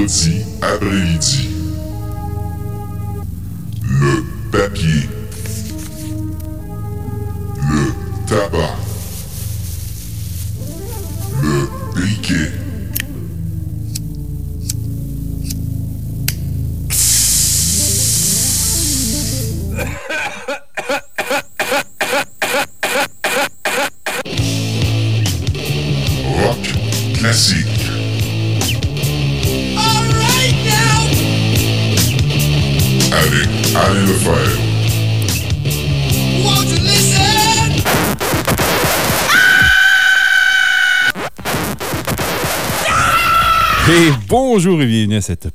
vendredi après-midi. Bonjour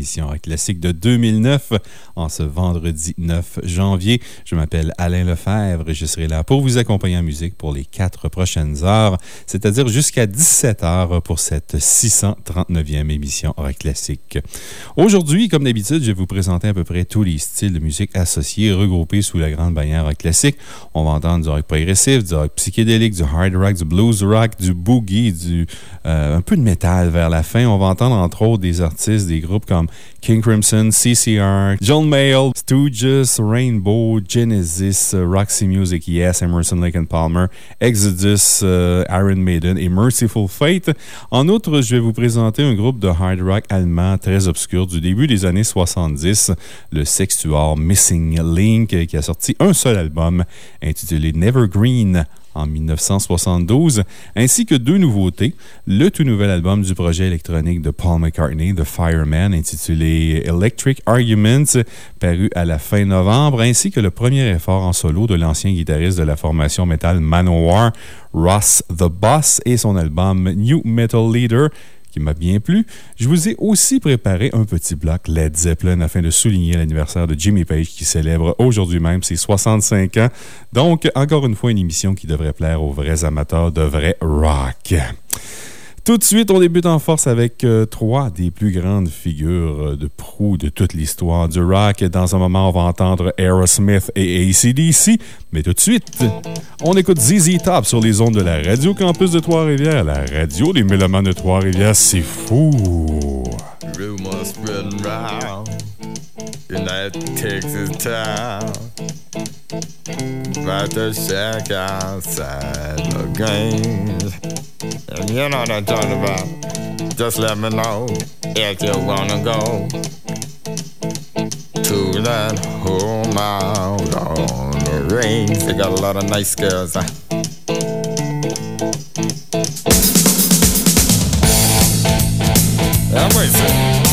et bienvenue à cette première émission Rock Classique de 2009 en ce vendredi 9 janvier. Je m'appelle Alain Lefebvre et je serai là pour vous accompagner en musique pour les quatre prochaines heures, c'est-à-dire jusqu'à 17 heures pour cette 639e émission Rock Classique. Aujourd'hui, comme d'habitude, je vais vous présenter à peu près tous les styles de musique associés regroupés sous la grande bannière Rock Classique. On va entendre du rock progressif, du rock psychédélique, du hard rock, du blues rock, du boogie, du, euh, un peu de métal vers la fin. On va entendre entre autres des artistes, des groupes comme King Crimson, CCR, John Mayall, Stooges, Rainbow, Genesis, uh, Roxy Music, Yes, Emerson, Lake and Palmer, Exodus, uh, Iron Maiden et Merciful Fate. En outre, je vais vous présenter un groupe de hard rock allemand très obscur du début des années 70, le sextuor Missing Link, qui a sorti un seul album intitulé Nevergreen en 1972, ainsi que deux nouveautés. Le tout nouvel album du projet électronique de Paul McCartney, The Fireman, intitulé Electric Arguments, paru à la fin novembre, ainsi que le premier effort en solo de l'ancien guitariste de la formation metal Manowar, Ross the Boss, et son album New Metal Leader, qui m'a bien plu. Je vous ai aussi préparé un petit bloc Led Zeppelin afin de souligner l'anniversaire de Jimmy Page qui célèbre aujourd'hui même ses 65 ans. Donc, encore une fois, une émission qui devrait plaire aux vrais amateurs de vrai rock. Tout de suite, on débute en force avec euh, trois des plus grandes figures euh, de proue de toute l'histoire du rock. Dans un moment, on va entendre Aerosmith et ACDC. Mais tout de suite, on écoute ZZ Top sur les ondes de la Radio Campus de Trois-Rivières. La radio des Mélomanes de Trois-Rivières, c'est fou! About. Just let me know if you wanna go to that home out on the range. They got a lot of nice girls. I'm. Well,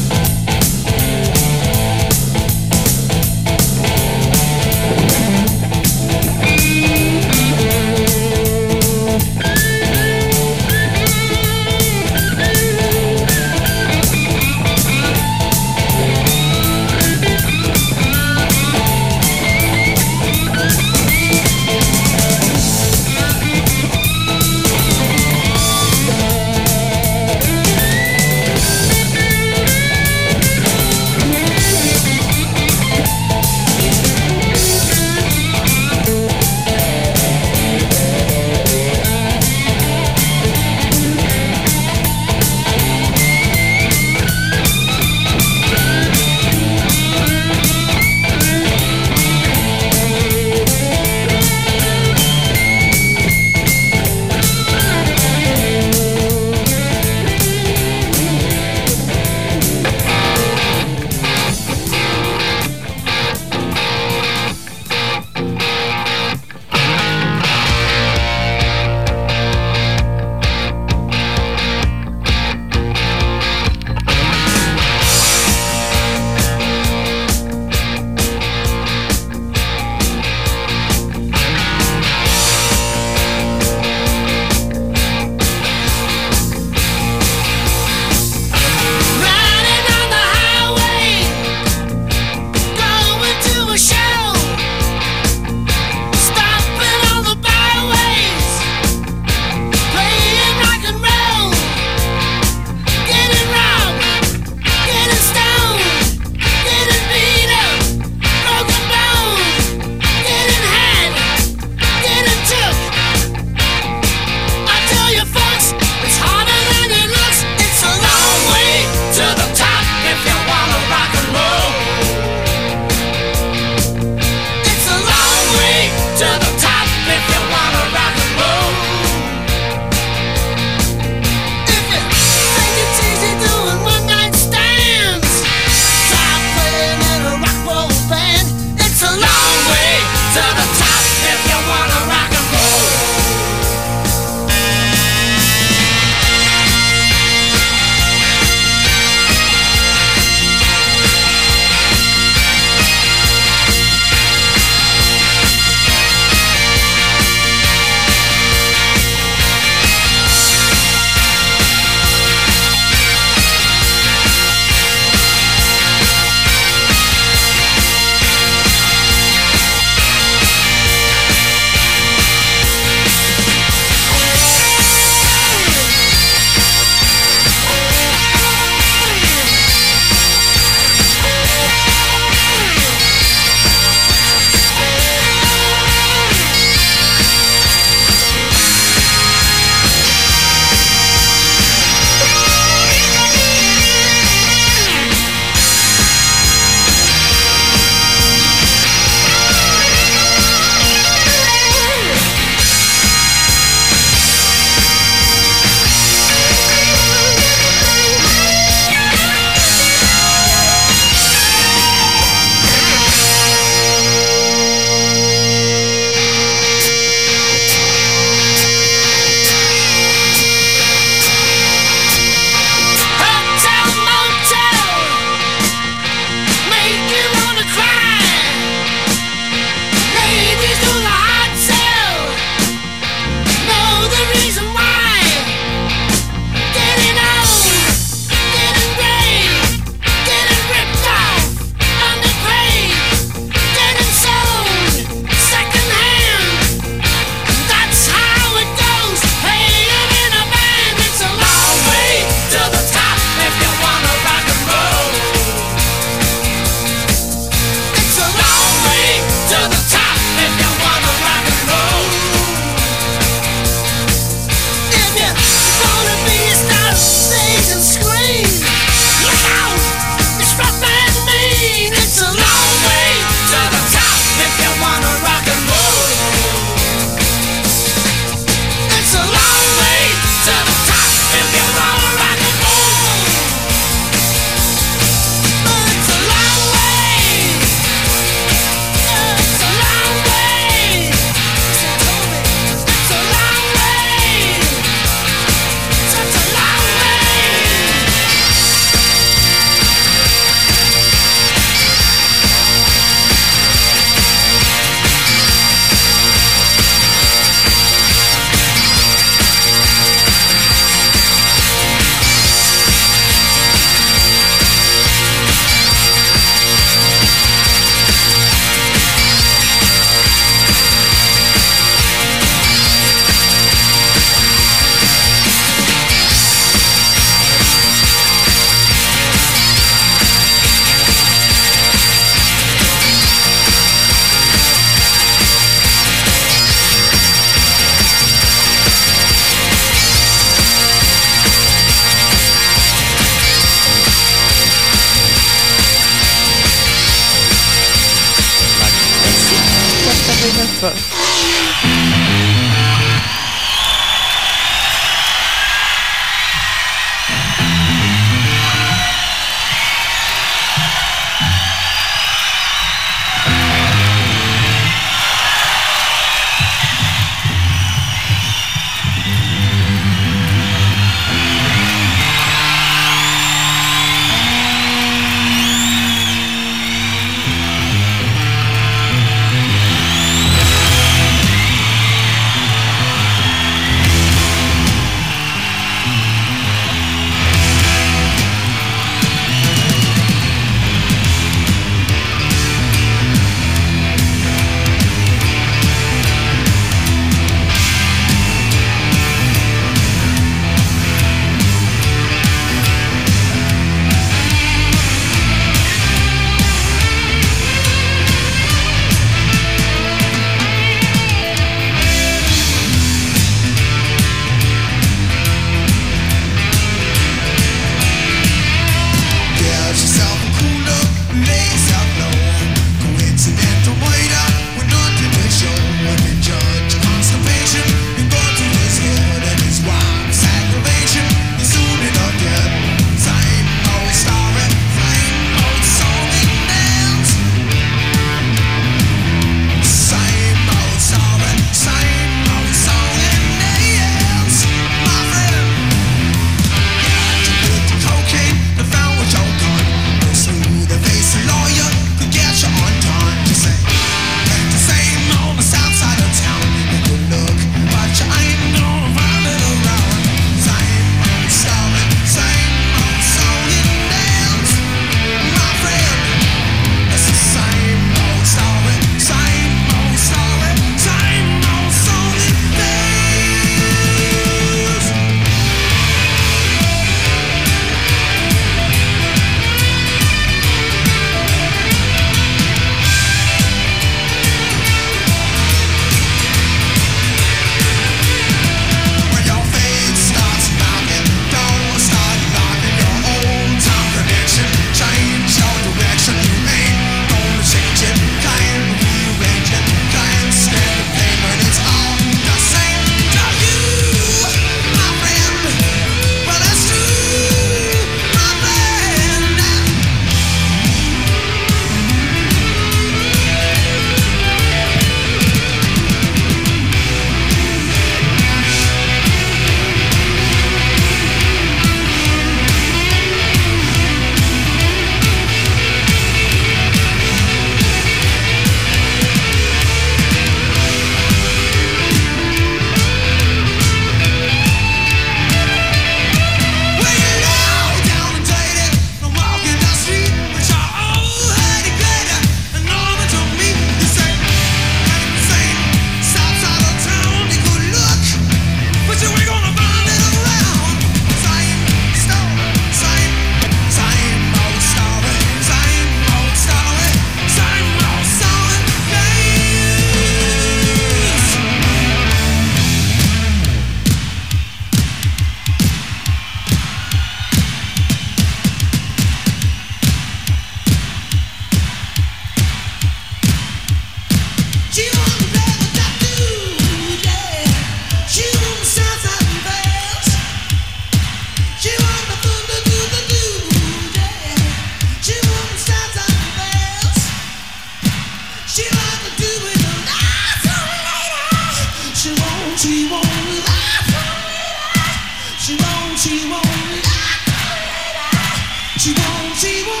She won't, she won't.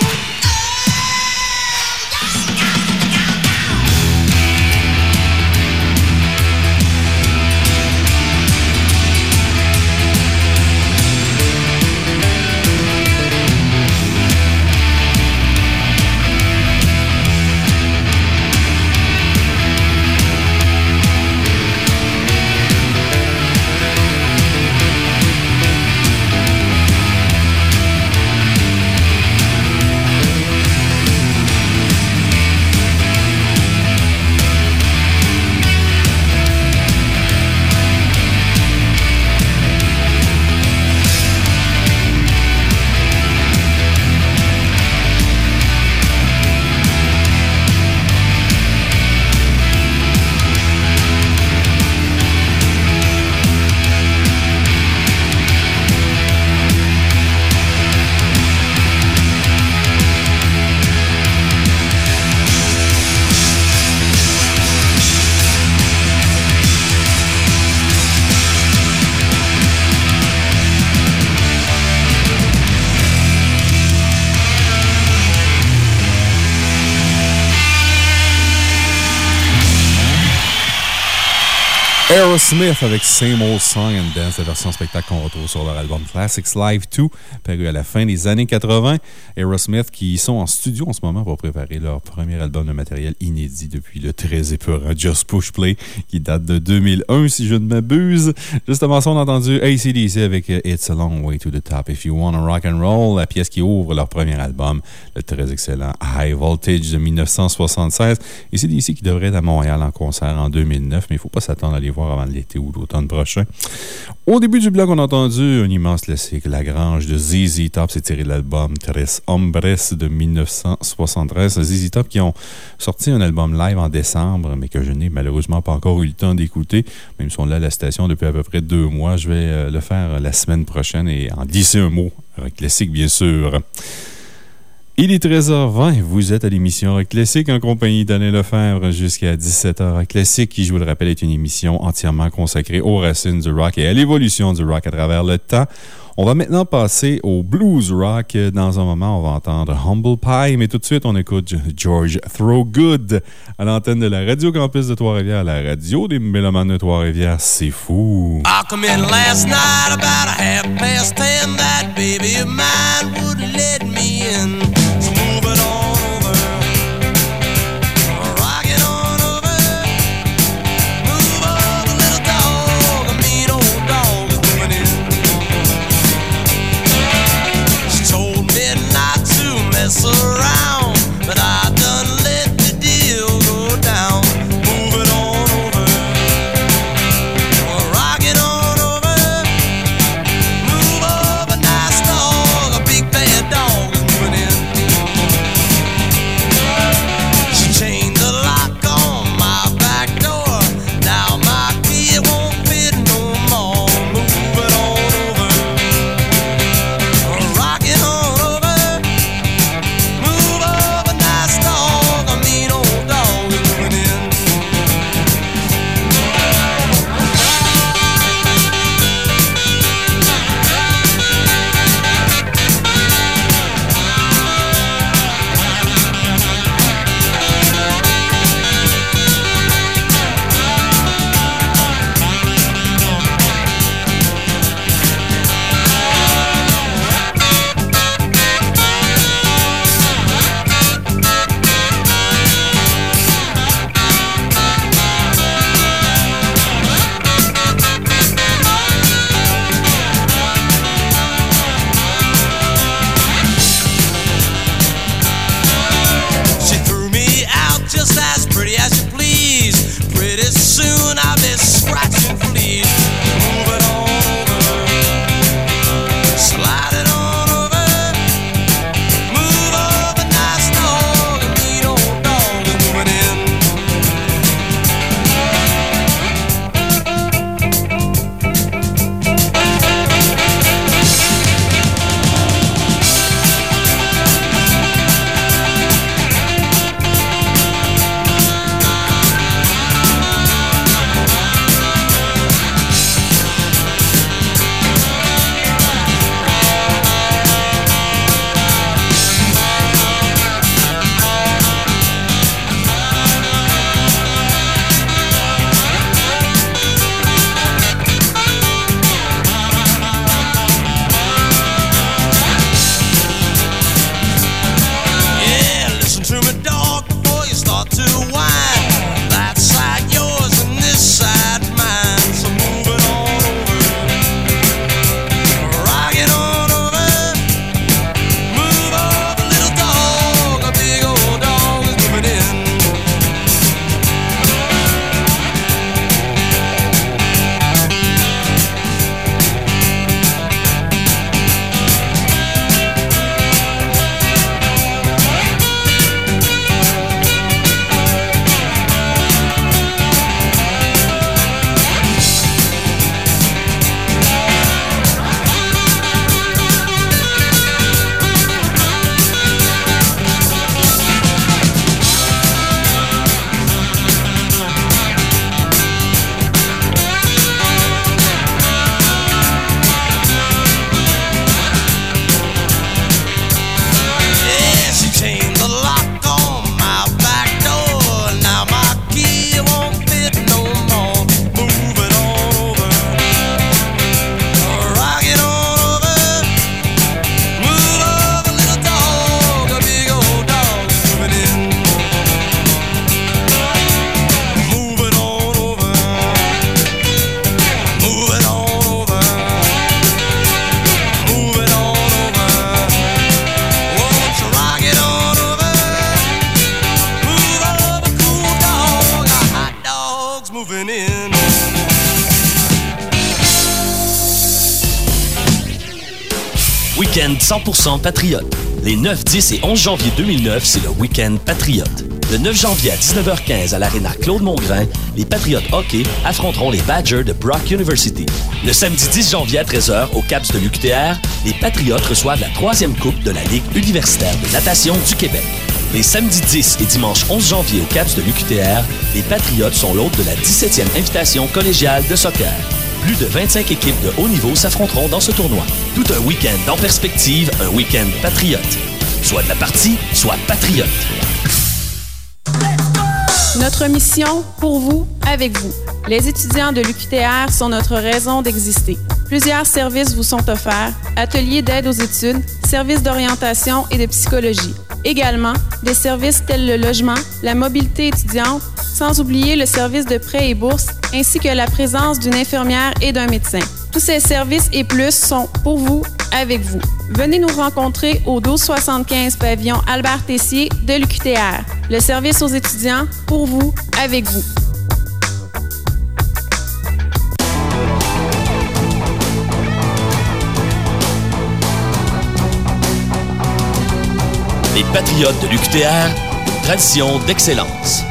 Aerosmith avec Same Old Song and Dance, la version spectacle qu'on retrouve sur leur album Classics Live 2, paru à la fin des années 80. Aerosmith qui sont en studio en ce moment pour préparer leur premier album de matériel inédit depuis le très épeurant Just Push Play qui date de 2001 si je ne m'abuse. Juste avant ça, on a entendu ACDC avec It's a Long Way to the Top If You Wanna Rock and Roll, la pièce qui ouvre leur premier album, le très excellent High Voltage de 1976. ACDC qui devrait être à Montréal en concert en 2009, mais il ne faut pas s'attendre à les voir avant l'été ou l'automne prochain. Au début du blog, on a entendu un immense classique, La Grange de ZZ Top. C'est tiré de l'album Tres Hombres de 1973. ZZ Top qui ont sorti un album live en décembre, mais que je n'ai malheureusement pas encore eu le temps d'écouter. Même si on l'a à la station depuis à peu près deux mois, je vais euh, le faire la semaine prochaine et en glisser un mot. Un classique, bien sûr. Il est 13h20. Vous êtes à l'émission Rock Classique en compagnie d'Alain Lefebvre jusqu'à 17h. Rock Classique, qui, je vous le rappelle, est une émission entièrement consacrée aux racines du rock et à l'évolution du rock à travers le temps. On va maintenant passer au blues rock. Dans un moment, on va entendre Humble Pie, mais tout de suite, on écoute George Throgood à l'antenne de la Radio Campus de Trois-Rivières, la radio des Mélomanes de Trois-Rivières. C'est fou! 100% patriote. Les 9, 10 et 11 janvier 2009, c'est le Week-end patriote. Le 9 janvier à 19h15 à l'Arena Claude Mongrain, les Patriotes hockey affronteront les Badgers de Brock University. Le samedi 10 janvier à 13h au CAPS de l'UQTR, les Patriotes reçoivent la troisième coupe de la Ligue universitaire de natation du Québec. Les samedis 10 et dimanche 11 janvier au CAPS de l'UQTR, les Patriotes sont l'hôte de la 17e invitation collégiale de soccer. Plus de 25 équipes de haut niveau s'affronteront dans ce tournoi. Tout un week-end en perspective, un week-end patriote. Soit de la partie, soit patriote. Notre mission, pour vous, avec vous. Les étudiants de l'UQTR sont notre raison d'exister. Plusieurs services vous sont offerts, ateliers d'aide aux études, services d'orientation et de psychologie. Également, des services tels le logement, la mobilité étudiante, sans oublier le service de prêt et bourse, ainsi que la présence d'une infirmière et d'un médecin. Tous ces services et plus sont pour vous, avec vous. Venez nous rencontrer au 1275 pavillon Albert Tessier de l'UQTR. Le service aux étudiants, pour vous, avec vous. Les Patriotes de l'UQTR, tradition d'excellence.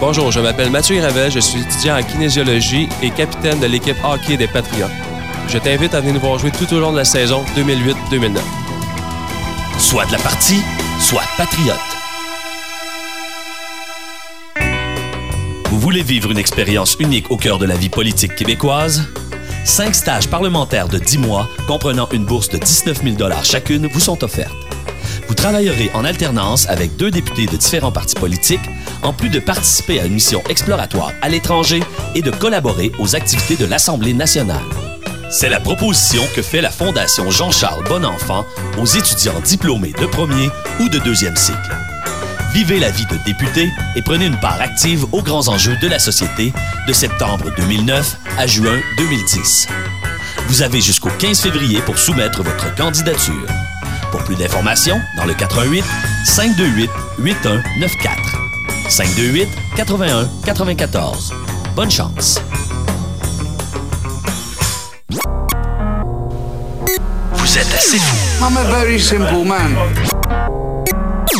Bonjour, je m'appelle Mathieu Gravel, je suis étudiant en kinésiologie et capitaine de l'équipe hockey des Patriotes. Je t'invite à venir nous voir jouer tout au long de la saison 2008-2009. Soit de la partie, soit patriote. Vous voulez vivre une expérience unique au cœur de la vie politique québécoise? Cinq stages parlementaires de 10 mois, comprenant une bourse de 19 000 chacune, vous sont offertes. Vous travaillerez en alternance avec deux députés de différents partis politiques, en plus de participer à une mission exploratoire à l'étranger et de collaborer aux activités de l'Assemblée nationale. C'est la proposition que fait la Fondation Jean-Charles Bonenfant aux étudiants diplômés de premier ou de deuxième cycle. Vivez la vie de député et prenez une part active aux grands enjeux de la société de septembre 2009 à juin 2010. Vous avez jusqu'au 15 février pour soumettre votre candidature. Plus d'informations, dans le 88 528 8194. 528 81 94. Bonne chance. Vous êtes assez fou. I'm a very simple man.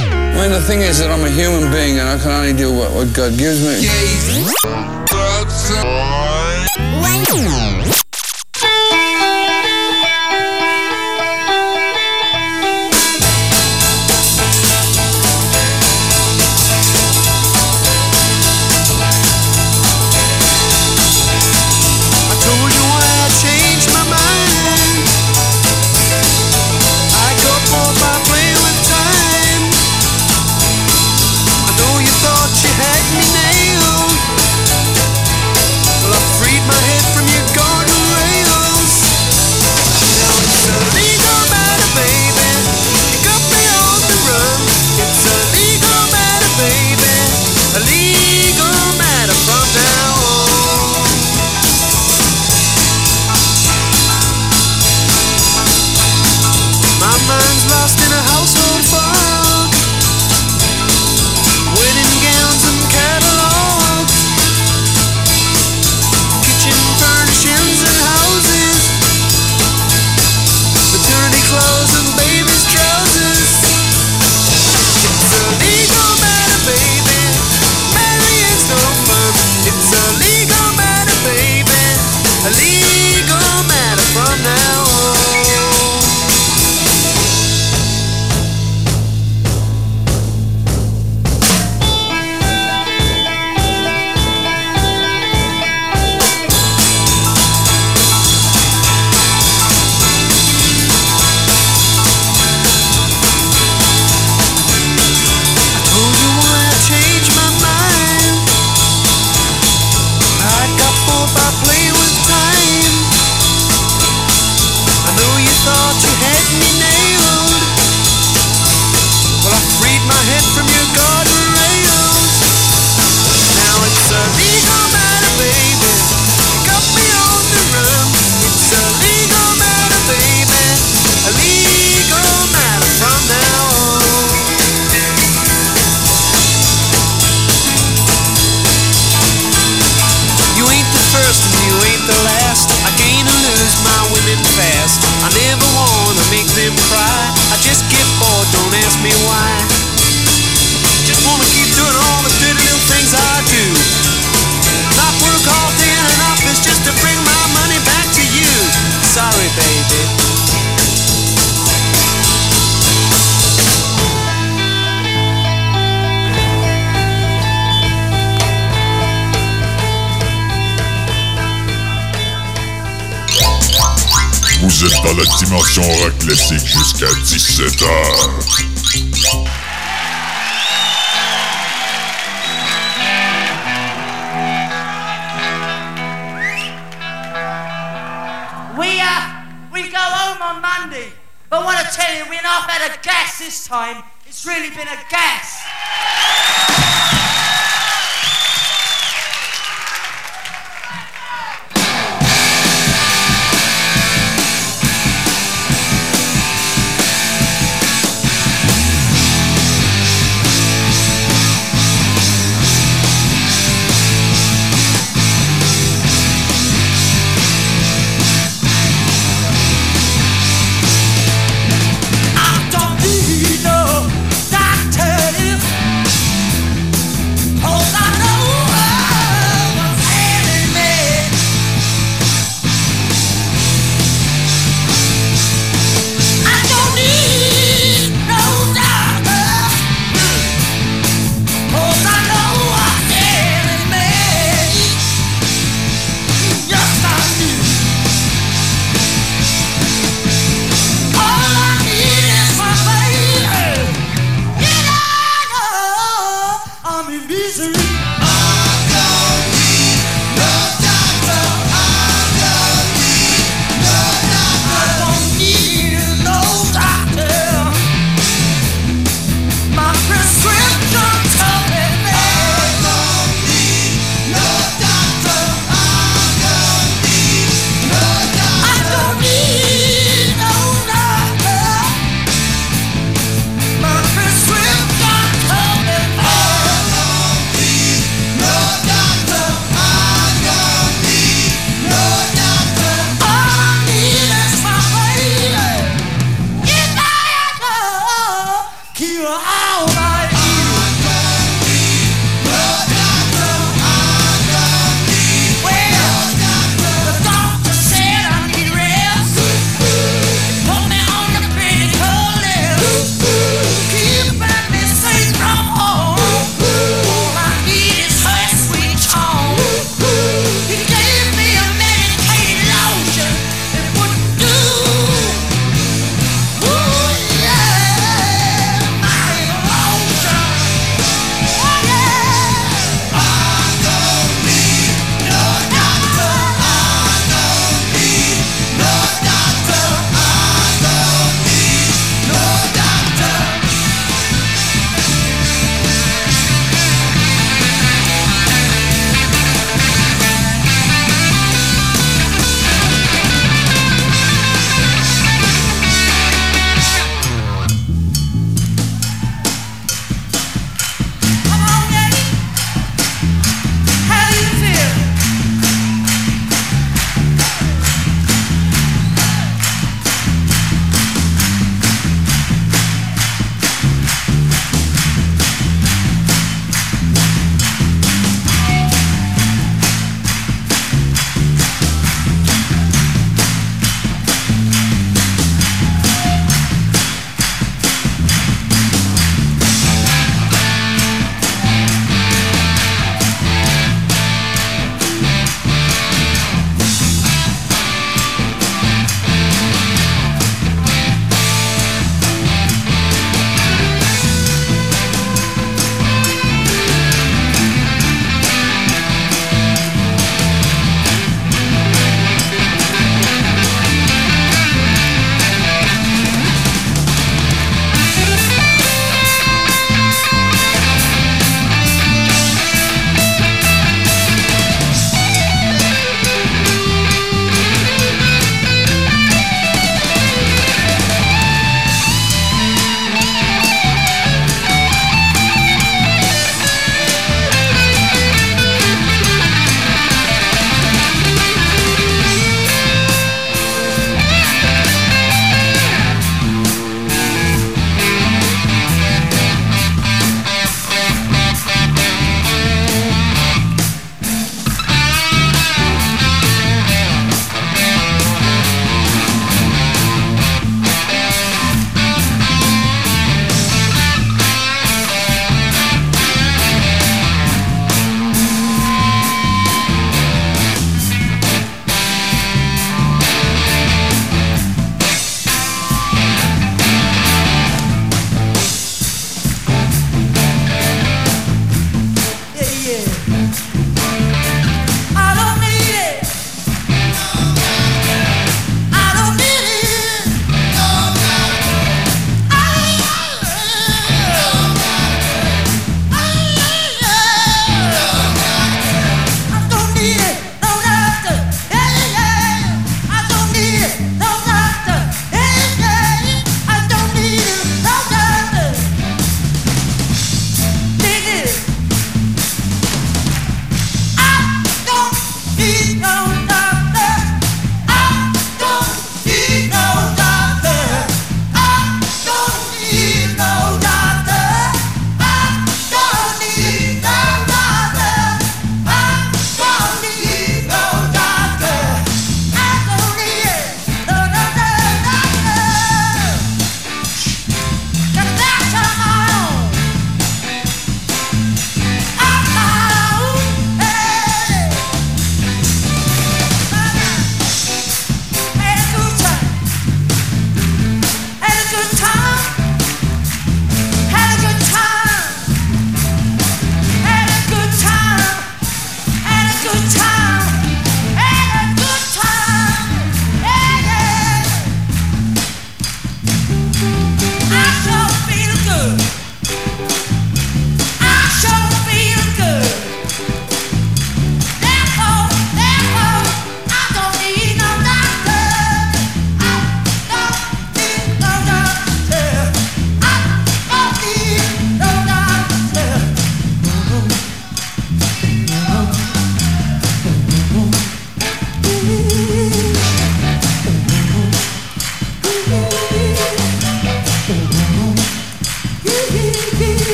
I mean, the thing is that I'm a human being and I can only do what, what God gives me.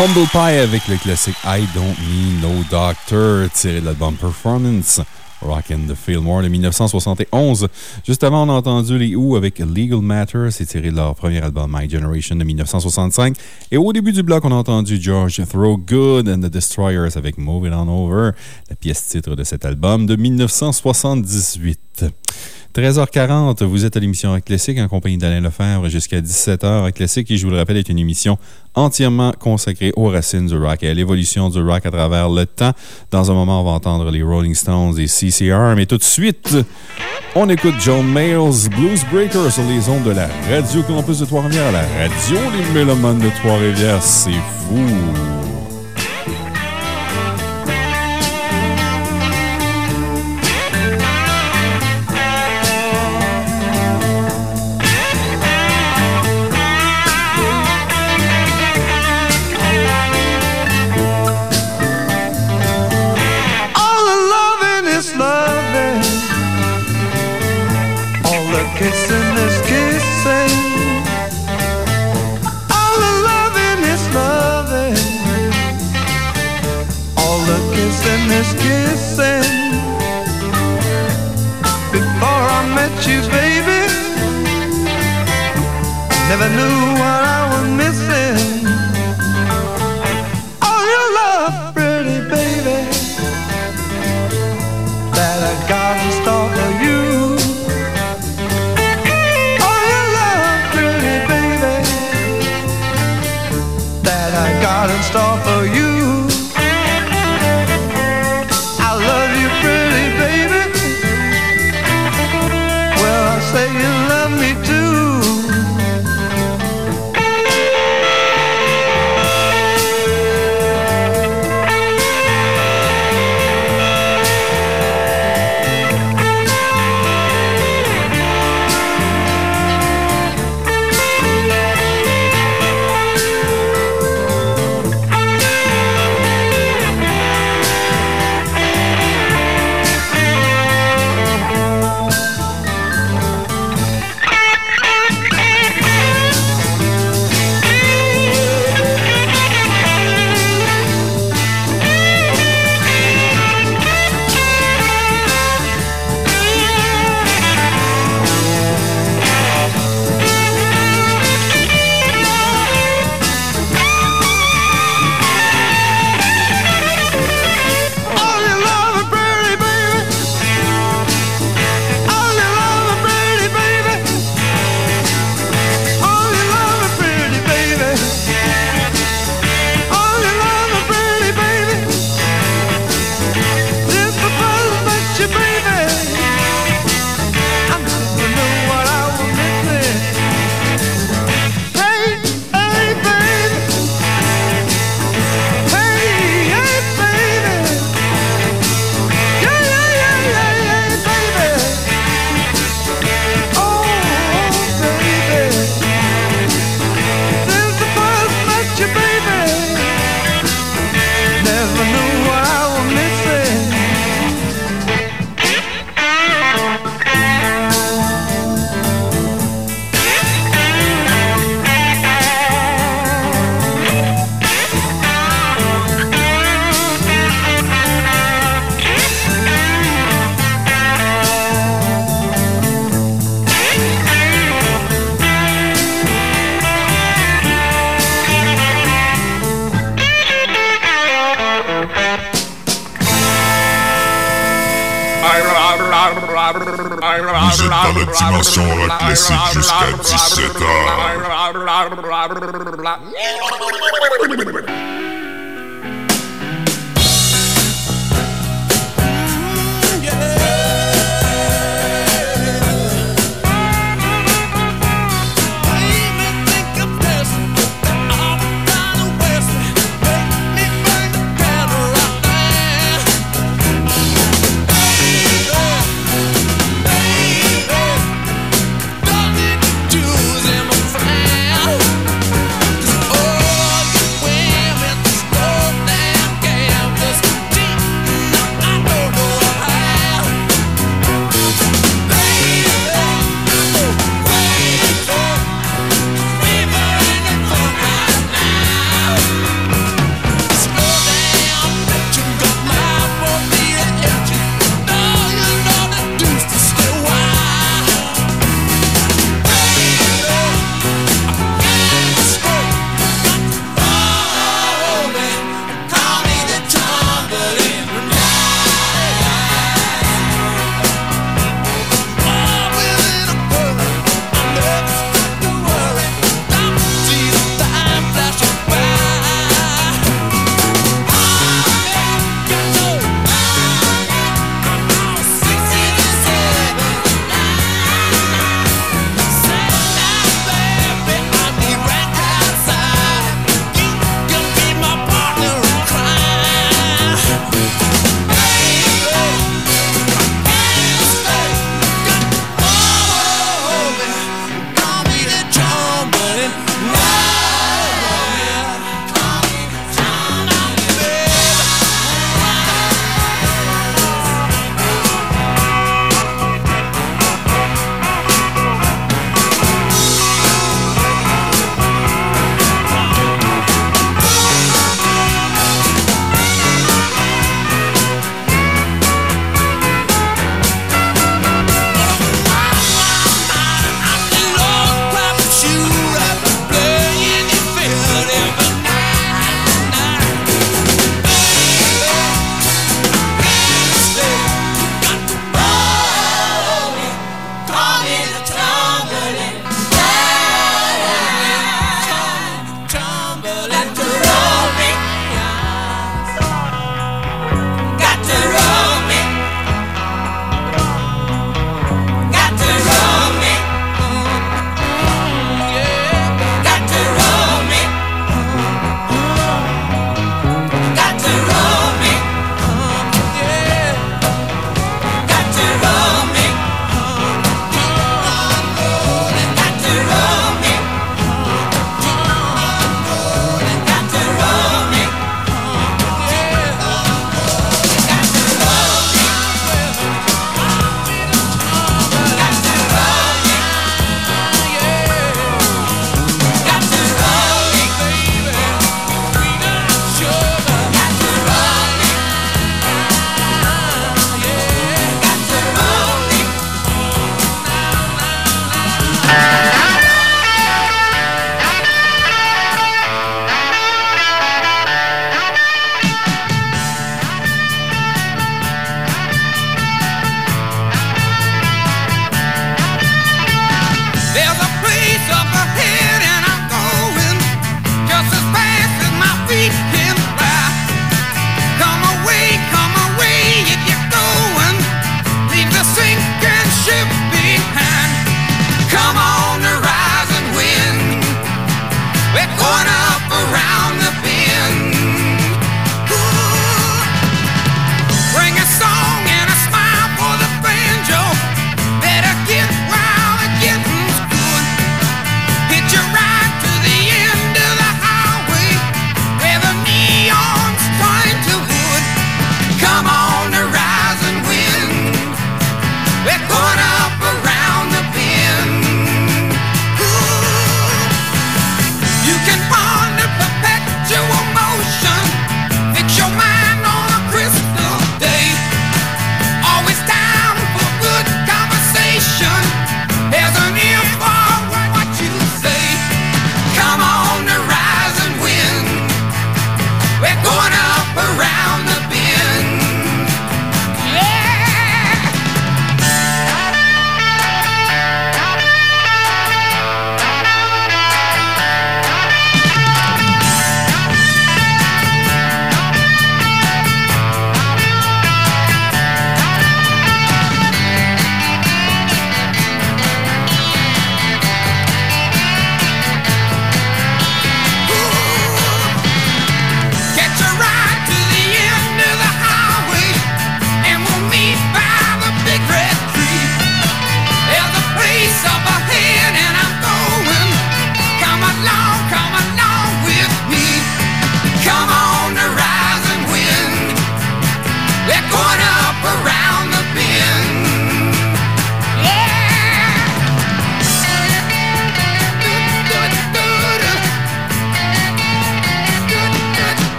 Humble Pie avec le classique I Don't Need No Doctor, tiré de l'album Performance. Rock and the Fillmore de 1971. Juste avant, on a entendu les Who avec Legal Matter. C'est tiré de leur premier album My Generation de 1965. Et au début du bloc, on a entendu George Throgood and the Destroyers avec Move It On Over, la pièce titre de cet album de 1978. 13h40, vous êtes à l'émission Rock Classique en compagnie d'Alain Lefebvre jusqu'à 17h. Rock Classique, qui, je vous le rappelle, est une émission entièrement consacrée aux racines du rock et à l'évolution du rock à travers le temps. Dans un moment, on va entendre les Rolling Stones et CCR, mais tout de suite, on écoute John Mayles Blues Breaker sur les ondes de la Radio Campus de Trois-Rivières, la radio des Mélomanes de Trois-Rivières. C'est fou! Never knew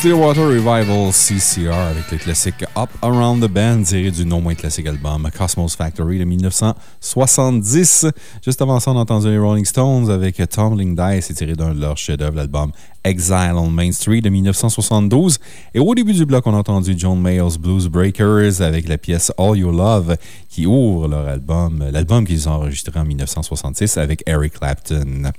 Clearwater Revival CCR avec le classique Up Around the Bend tiré du non moins classique album Cosmos Factory de 1970. Juste avant ça, on a entendu les Rolling Stones avec Tumbling Dice, c'est tiré d'un de leurs chefs-d'œuvre, l'album Exile on Main Street de 1972. Et au début du bloc, on a entendu John Mayall's Blues Breakers avec la pièce All Your Love qui ouvre leur album, l'album qu'ils ont enregistré en 1966 avec Eric Clapton.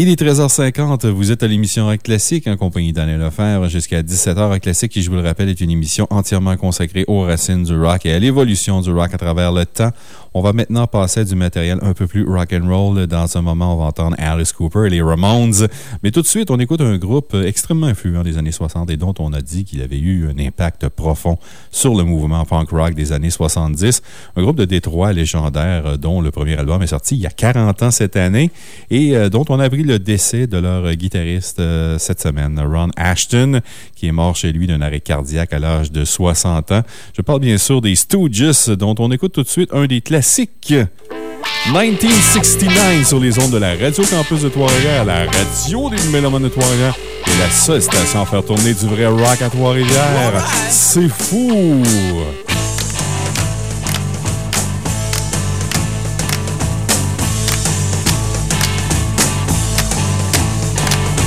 Il est 13h50. Vous êtes à l'émission Rock Classique en compagnie d'Alain Lefebvre jusqu'à 17h. Rock Classique, qui, je vous le rappelle, est une émission entièrement consacrée aux racines du rock et à l'évolution du rock à travers le temps. On va maintenant passer à du matériel un peu plus rock and roll. Dans un moment, on va entendre Alice Cooper et les Ramones. Mais tout de suite, on écoute un groupe extrêmement influent des années 60 et dont on a dit qu'il avait eu un impact profond sur le mouvement punk rock des années 70. Un groupe de Détroit légendaire dont le premier album est sorti il y a 40 ans cette année et euh, dont on a appris le décès de leur guitariste euh, cette semaine, Ron Ashton, qui est mort chez lui d'un arrêt cardiaque à l'âge de 60 ans. Je parle bien sûr des Stooges, dont on écoute tout de suite un des classiques. 1969 sur les ondes de la Radio Campus de Trois-Rivières, la radio des Mélomanes de Trois-Rivières et la seule station à faire tourner du vrai rock à Trois-Rivières. C'est fou!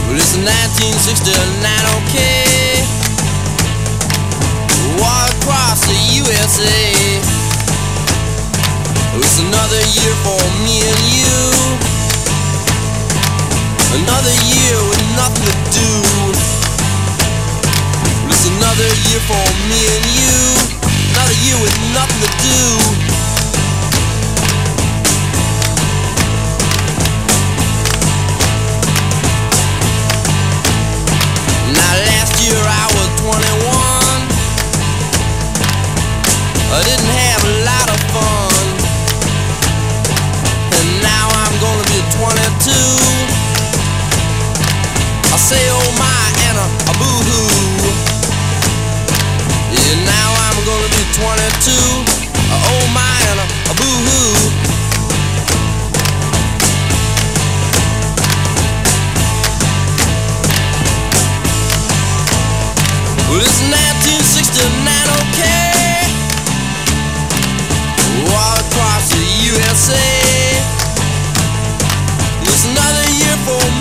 Well, it's 1969, okay. War across the USA. It's another year for me and you. Another year with nothing to do. It's another year for me and you. Another year with nothing to do. Now last year I was 21. I didn't say oh my and a, a boo hoo. Yeah, now I'm gonna be 22. Oh my and a, a boo hoo. Well, it's 1969, okay. All across the USA. It's another year for me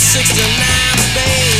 1969, baby.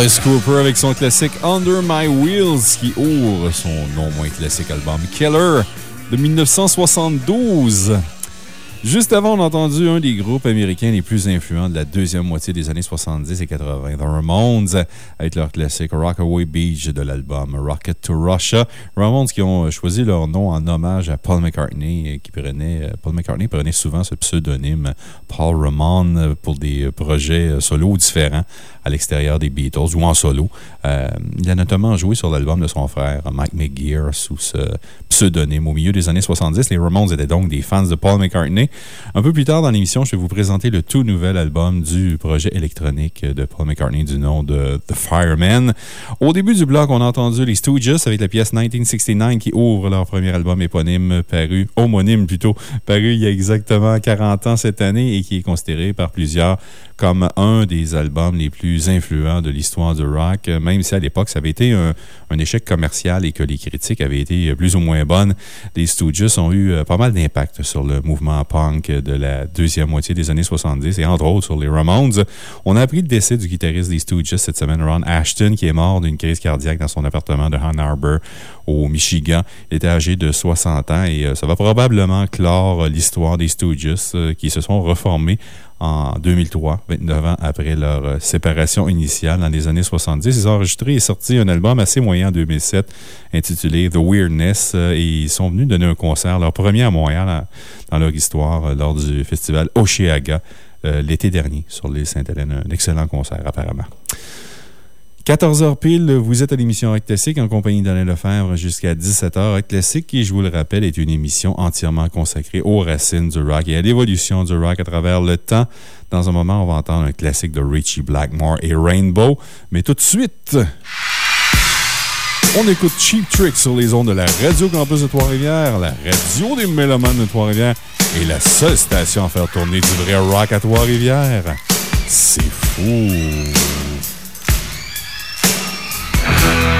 Alice Cooper avec son classique Under My Wheels qui ouvre son non moins classique album Killer de 1972. Juste avant, on a entendu un des groupes américains les plus influents de la deuxième moitié des années 70 et 80, The Ramones, avec leur classique Rockaway Beach de l'album Rocket to Russia. Ramones qui ont choisi leur nom en hommage à Paul McCartney, qui prenait, Paul McCartney prenait souvent ce pseudonyme Paul Ramon pour des projets solo différents à l'extérieur des Beatles ou en solo. Euh, il a notamment joué sur l'album de son frère, Mike McGear, sous ce pseudonyme. Au milieu des années 70, les Ramones étaient donc des fans de Paul McCartney. Un peu plus tard dans l'émission, je vais vous présenter le tout nouvel album du projet électronique de Paul McCartney du nom de The Fireman. Au début du bloc, on a entendu les Stooges avec la pièce 1969 qui ouvre leur premier album éponyme paru, homonyme plutôt, paru il y a exactement 40 ans cette année et qui est considéré par plusieurs comme un des albums les plus influents de l'histoire du rock, même si à l'époque ça avait été un, un, échec commercial et que les critiques avaient été plus ou moins bonnes. Les Stooges ont eu euh, pas mal d'impact sur le mouvement punk de la deuxième moitié des années 70 et entre autres sur les Ramones. On a appris le décès du guitariste des Stooges cette semaine, Ron Ashton, qui est mort d'une crise cardiaque dans son appartement de Ann Arbor au Michigan. Il était âgé de 60 ans et euh, ça va probablement clore l'histoire des Stooges euh, qui se sont reformés en 2003, 29 ans après leur euh, séparation initiale dans les années 70. Ils ont enregistré et sorti un album assez moyen en 2007 intitulé The Weirdness et ils sont venus donner un concert, leur premier à Montréal dans leur histoire, lors du festival Oceaga l'été dernier sur l'île Sainte-Hélène. Un excellent concert, apparemment. 14h pile, vous êtes à l'émission Rock Classique en compagnie d'Alain Lefebvre jusqu'à 17h. Rock Classique, qui, je vous le rappelle, est une émission entièrement consacrée aux racines du rock et à l'évolution du rock à travers le temps. Dans un moment, on va entendre un classique de Richie Blackmore et Rainbow. Mais tout de suite, on écoute Cheap Trick sur les ondes de la Radio Campus de Trois-Rivières, la radio des mélomanes de Trois-Rivières et la seule station à faire tourner du vrai rock à Trois-Rivières. C'est fou! Bon,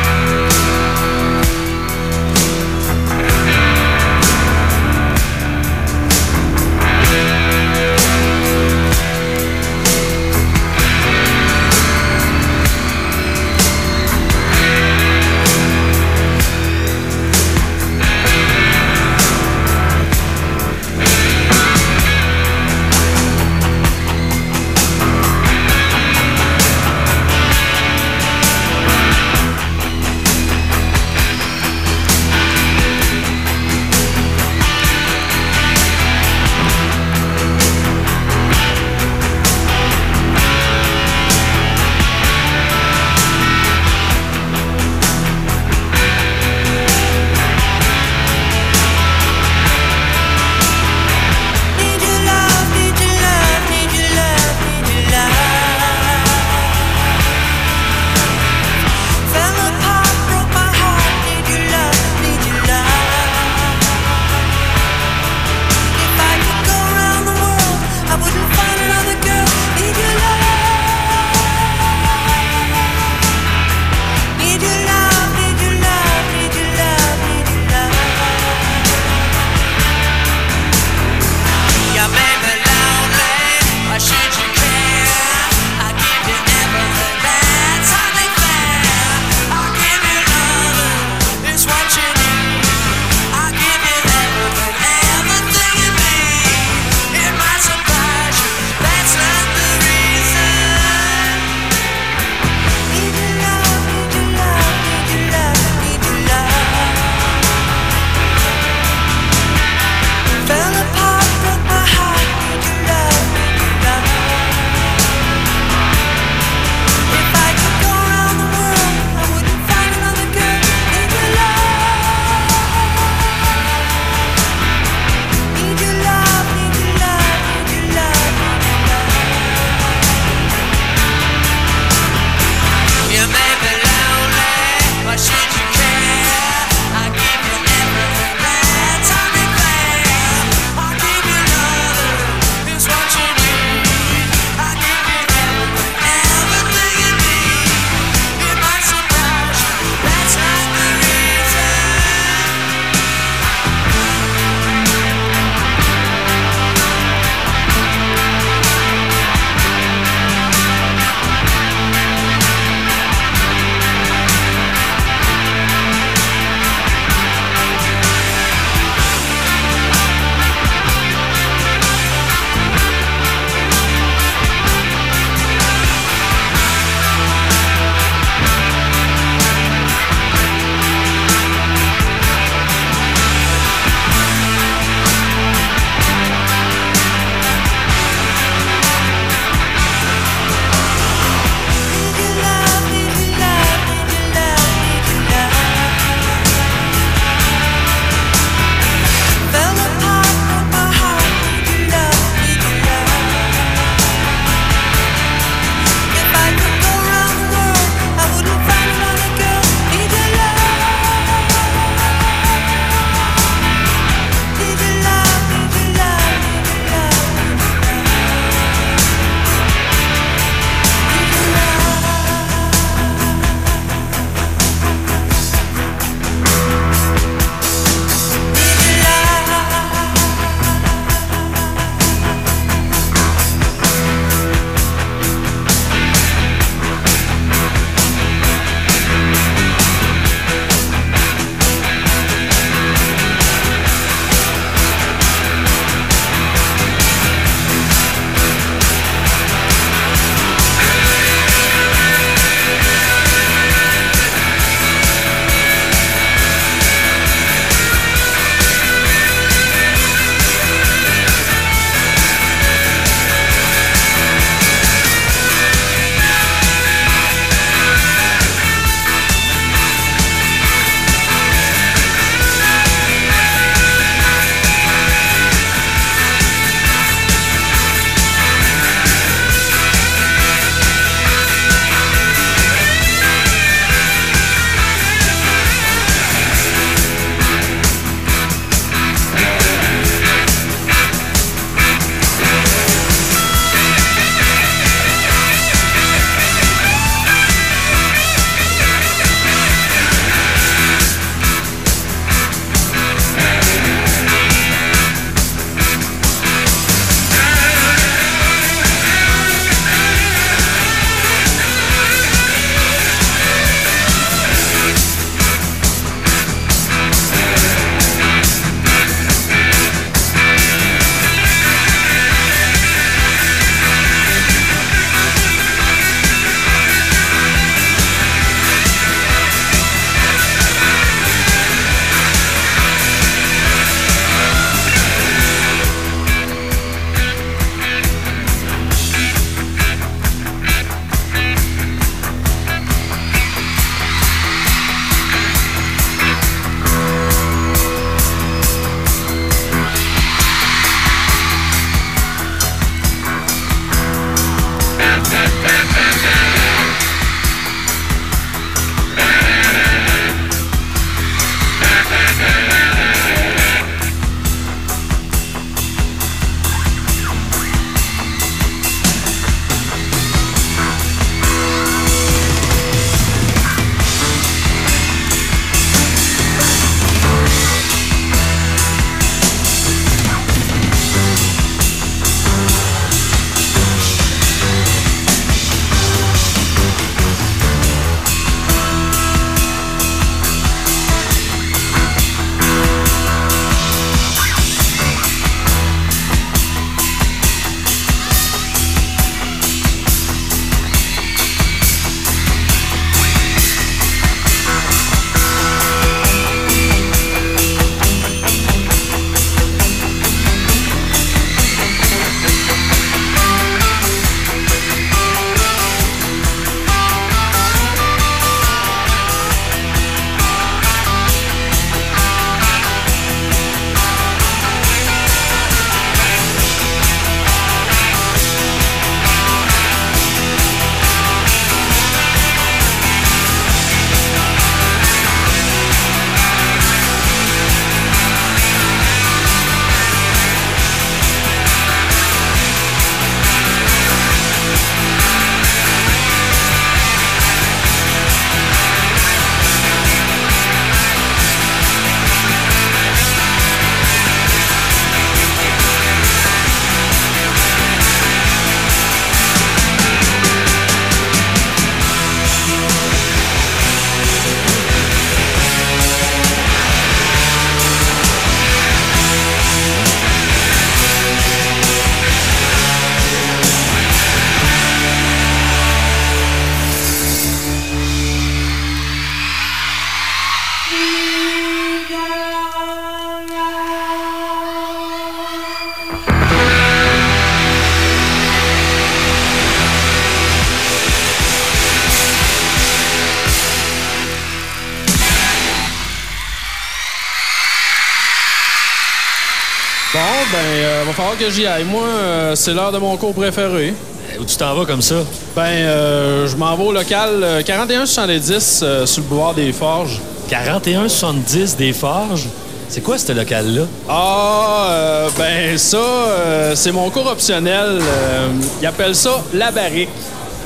va falloir que j'y aille. Moi, euh, c'est l'heure de mon cours préféré. Où tu t'en vas comme ça? Ben, euh, je m'en vais au local euh, 4170 euh, sur le boulevard des Forges. 4170 des Forges? C'est quoi ce local-là? Ah, euh, ben ça, euh, c'est mon cours optionnel. Euh, ils appellent ça la barrique.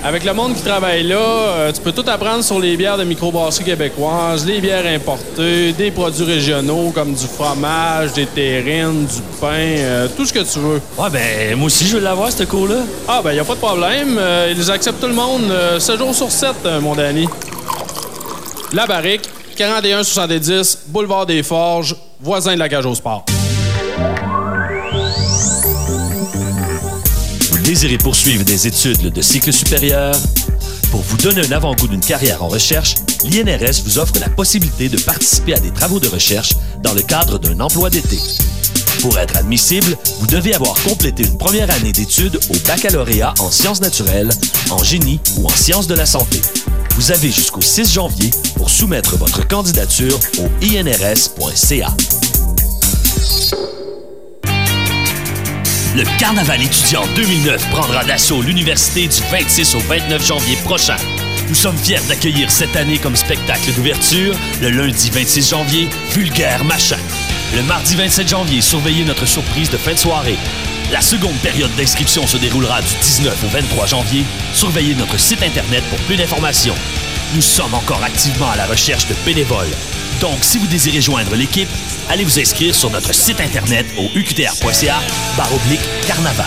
Avec le monde qui travaille là, euh, tu peux tout apprendre sur les bières de microbrasserie québécoises, les bières importées, des produits régionaux comme du fromage, des terrines, du pain, euh, tout ce que tu veux. Ouais, ben, moi aussi, je veux l'avoir, ce cours-là. Ah, ben, y a pas de problème. Euh, ils acceptent tout le monde euh, 7 jours sur 7, euh, mon Danny. La barrique, 4170, boulevard des Forges, voisin de la cage au sport. Désirez poursuivre des études de cycle supérieur? Pour vous donner un avant-goût d'une carrière en recherche, l'INRS vous offre la possibilité de participer à des travaux de recherche dans le cadre d'un emploi d'été. Pour être admissible, vous devez avoir complété une première année d'études au baccalauréat en sciences naturelles, en génie ou en sciences de la santé. Vous avez jusqu'au 6 janvier pour soumettre votre candidature au inrs.ca. Le Carnaval étudiant 2009 prendra d'assaut l'université du 26 au 29 janvier prochain. Nous sommes fiers d'accueillir cette année comme spectacle d'ouverture le lundi 26 janvier Vulgaire Machin. Le mardi 27 janvier, surveillez notre surprise de fin de soirée. La seconde période d'inscription se déroulera du 19 au 23 janvier. Surveillez notre site internet pour plus d'informations. Nous sommes encore activement à la recherche de bénévoles. Donc, si vous désirez joindre l'équipe, allez vous inscrire sur notre site internet au uqtr.ca barre oblique carnaval.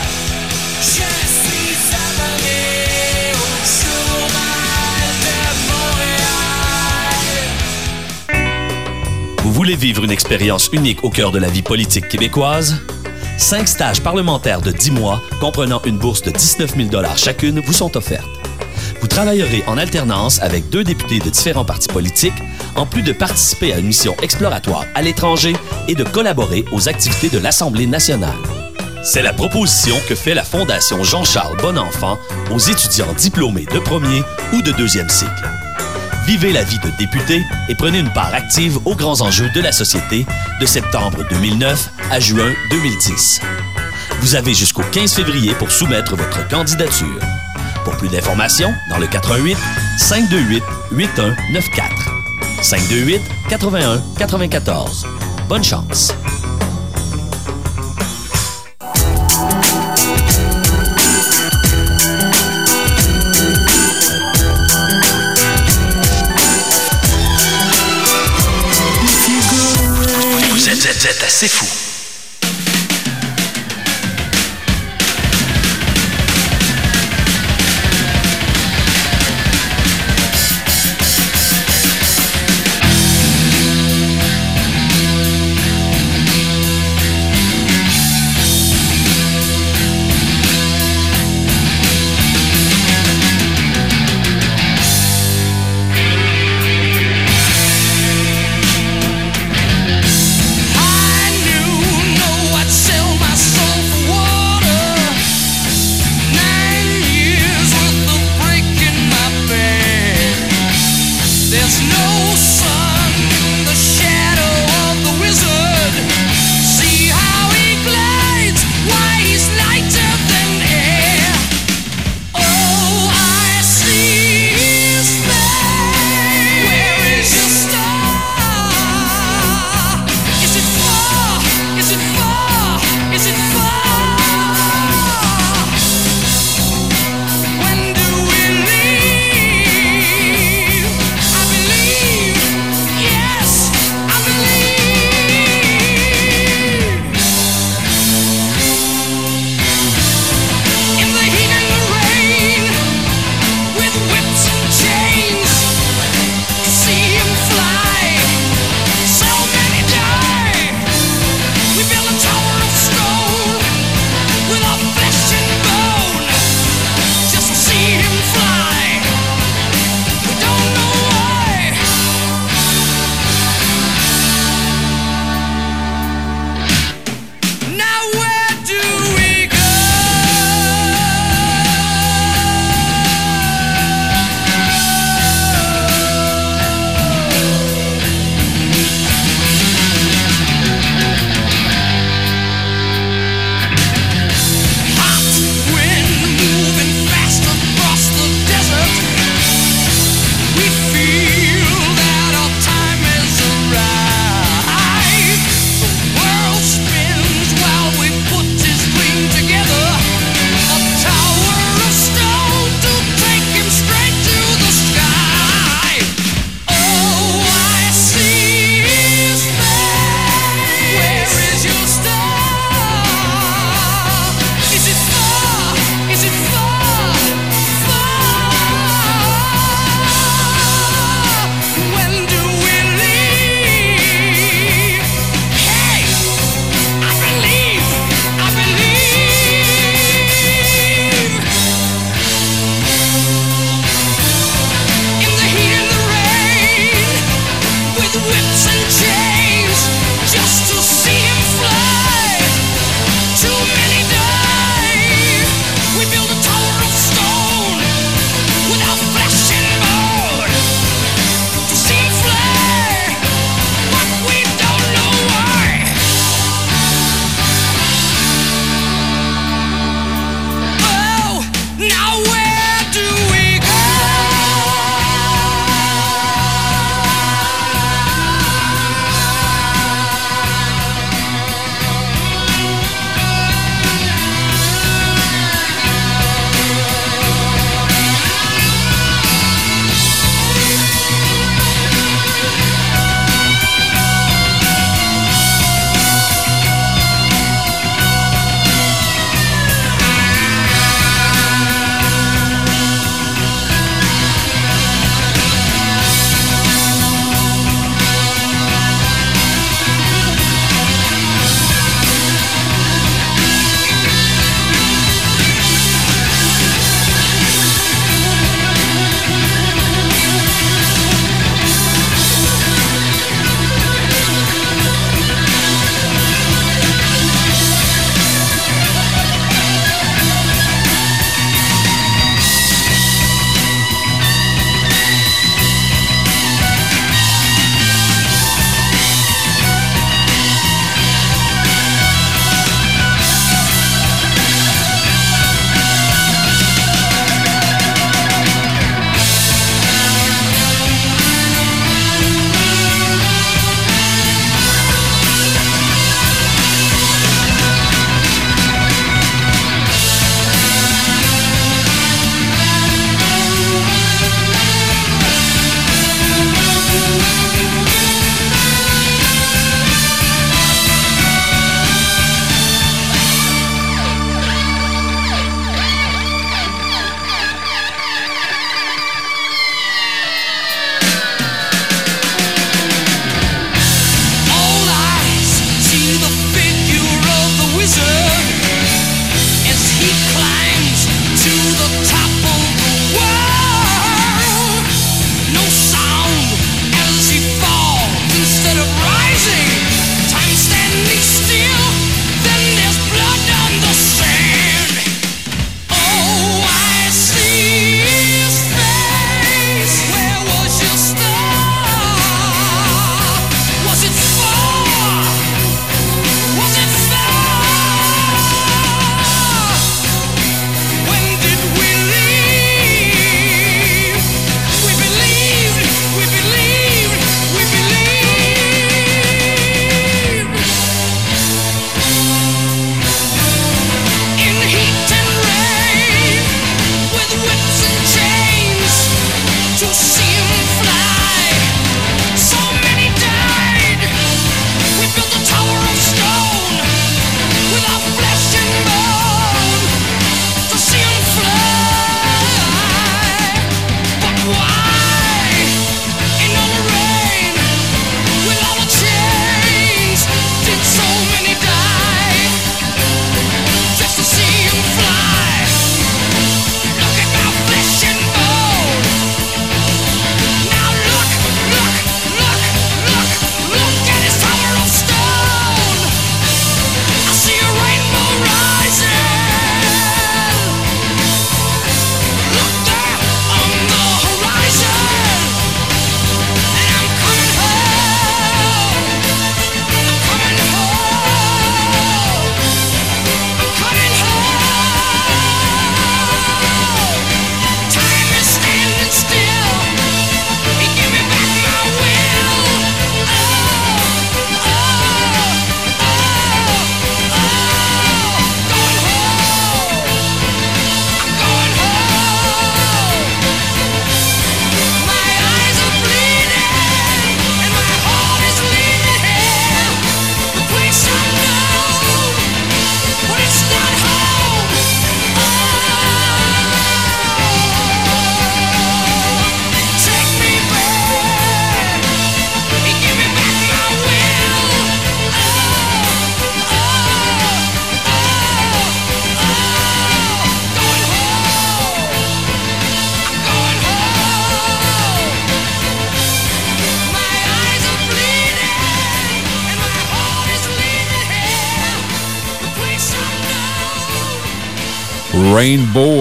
Vous voulez vivre une expérience unique au cœur de la vie politique québécoise? Cinq stages parlementaires de 10 mois, comprenant une bourse de 19 000 chacune, vous sont offertes. Vous travaillerez en alternance avec deux députés de différents partis politiques, en plus de participer à une mission exploratoire à l'étranger et de collaborer aux activités de l'Assemblée nationale. C'est la proposition que fait la Fondation Jean-Charles Bonenfant aux étudiants diplômés de premier ou de deuxième cycle. Vivez la vie de député et prenez une part active aux grands enjeux de la société de septembre 2009 à juin 2010. Vous avez jusqu'au 15 février pour soumettre votre candidature. Pour plus d'informations, dans le 88 528 8194. 528 81 94. Bonne chance. Vous êtes, êtes- êtes assez fou.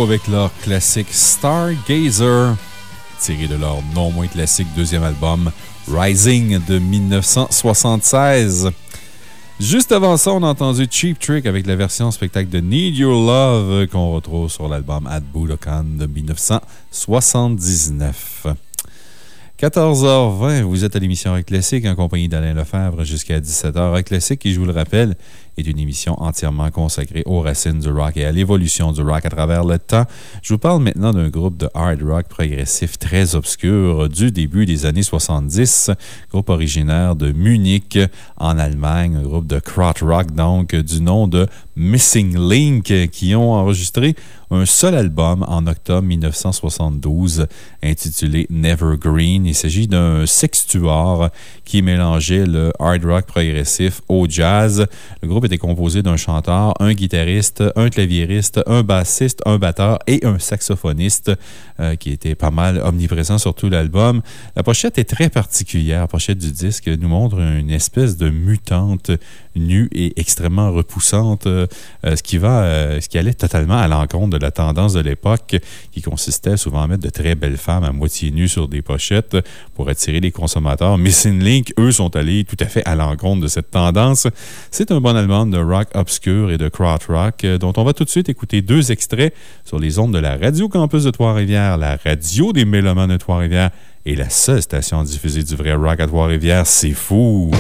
Avec leur classique Stargazer, tiré de leur non moins classique deuxième album Rising de 1976. Juste avant ça, on a entendu Cheap Trick avec la version spectacle de Need Your Love qu'on retrouve sur l'album At Budokan de 1979. 14h20, vous êtes à l'émission Rock Classique en compagnie d'Alain Lefebvre jusqu'à 17h. Rock Classique, qui, je vous le rappelle, est une émission entièrement consacrée aux racines du rock et à l'évolution du rock à travers le temps. Je vous parle maintenant d'un groupe de hard rock progressif très obscur du début des années 70, groupe originaire de Munich en Allemagne, un groupe de crot rock donc du nom de Missing Link qui ont enregistré un seul album en octobre 1972 intitulé Nevergreen. Il s'agit d'un sextuor qui mélangeait le hard rock progressif au jazz. Le groupe était composé d'un chanteur, un guitariste, un claviériste, un bassiste, un batteur et un saxophoniste euh, qui était pas mal omniprésent sur tout l'album. La pochette est très particulière. La pochette du disque nous montre une espèce de mutante nue et extrêmement repoussante, euh, ce, qui va, euh, ce qui allait totalement à l'encontre de la tendance de l'époque qui consistait souvent à mettre de très belles femmes à moitié nues sur des pochettes pour attirer les consommateurs. Missing Link, eux, sont allés tout à fait à l'encontre de cette tendance. C'est un bon album de rock obscur et de crowd rock dont on va tout de suite écouter deux extraits sur les ondes de la Radio Campus de Trois-Rivières, la radio des Mélomanes de Trois-Rivières et la seule station diffusée du vrai rock à Trois-Rivières. C'est fou!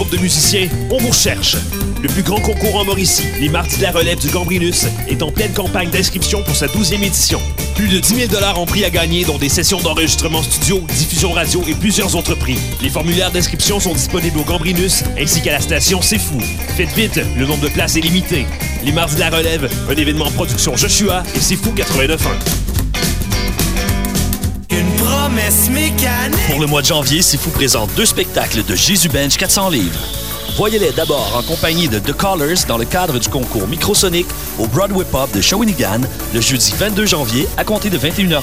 Groupe de musiciens, on vous recherche. Le plus grand concours en Mauricie, les Mardis de la Relève du Gambrinus, est en pleine campagne d'inscription pour sa 12e édition. Plus de 10 000 en prix à gagner, dont des sessions d'enregistrement studio, diffusion radio et plusieurs autres prix. Les formulaires d'inscription sont disponibles au Gambrinus ainsi qu'à la station C'est Fou. Faites vite, le nombre de places est limité. Les Mardis de la Relève, un événement en production Joshua et C'est Fou 89.1. Une promesse mécanique. Pour le mois de janvier, Fou présente deux spectacles de Jésus Bench 400 livres. Voyez-les d'abord en compagnie de The Callers dans le cadre du concours Microsonic au Broadway Pop de Shawinigan le jeudi 22 janvier à compter de 21h30.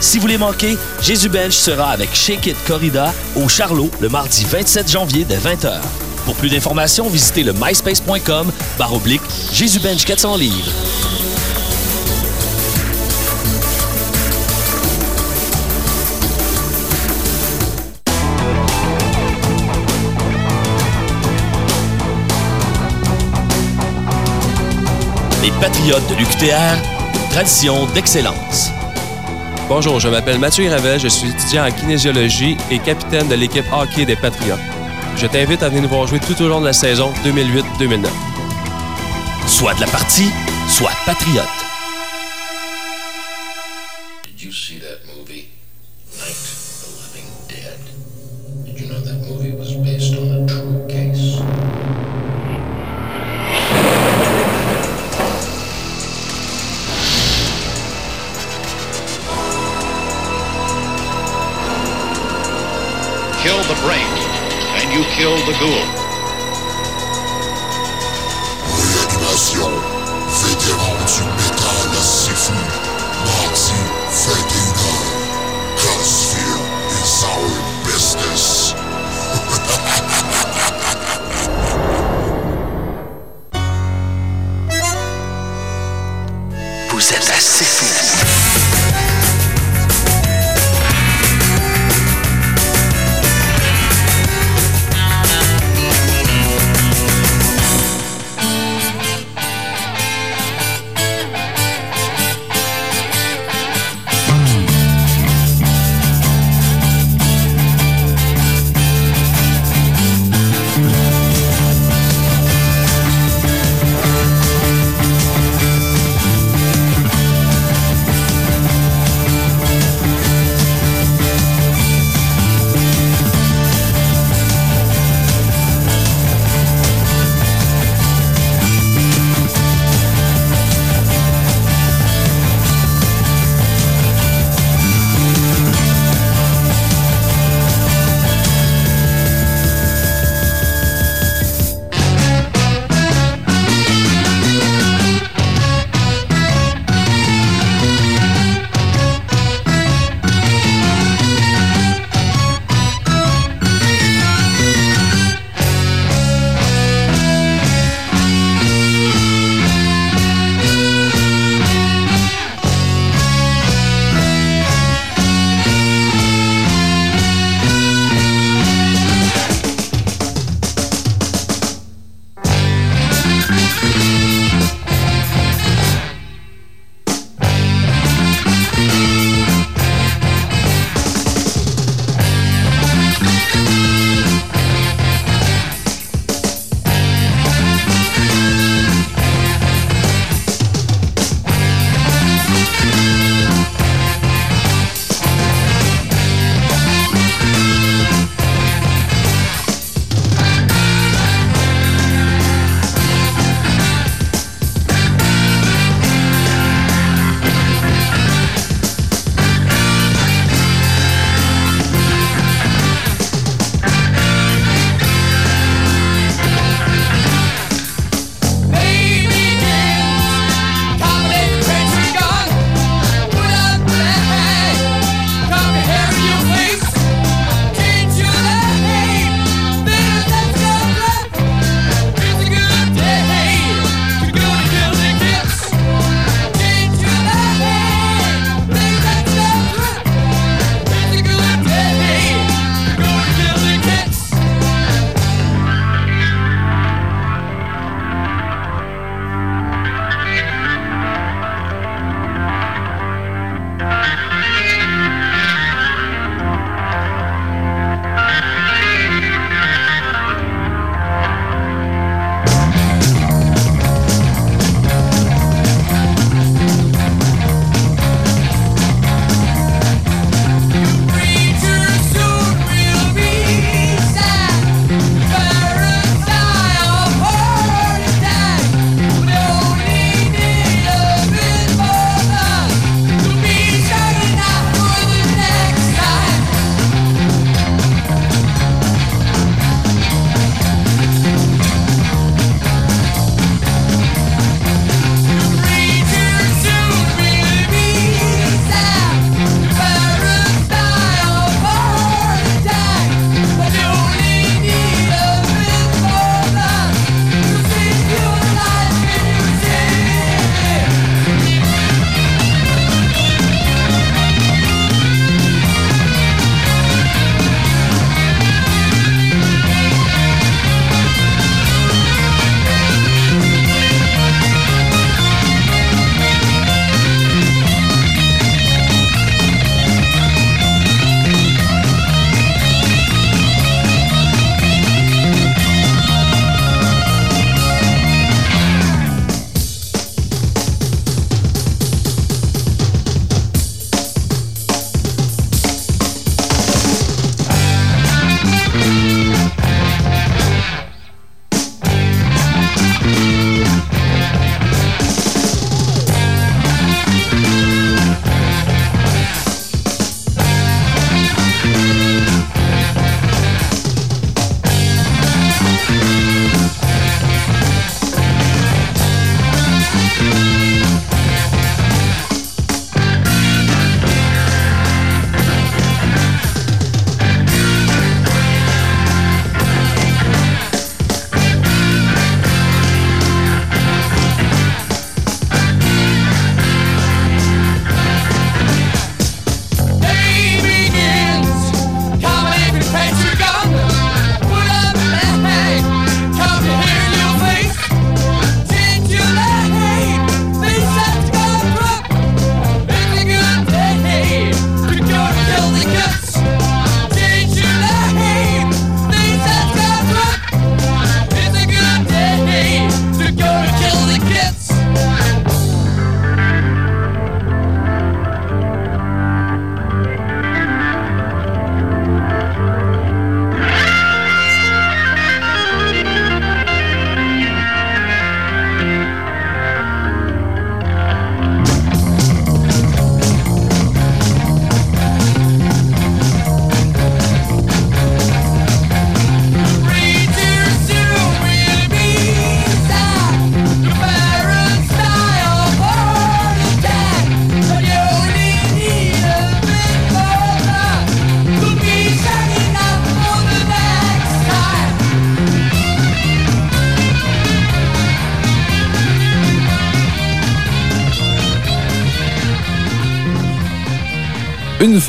Si vous les manquez, Jésus Bench sera avec Shake It Corrida au Charlot le mardi 27 janvier dès 20h. Pour plus d'informations, visitez le myspace.com barre oblique Jésus Bench 400 livres. Les Patriotes de l'UQTR, tradition d'excellence. Bonjour, je m'appelle Mathieu Ravel, je suis étudiant en kinésiologie et capitaine de l'équipe hockey des Patriotes. Je t'invite à venir nous voir jouer tout au long de la saison 2008-2009. Soit de la partie, soit patriote.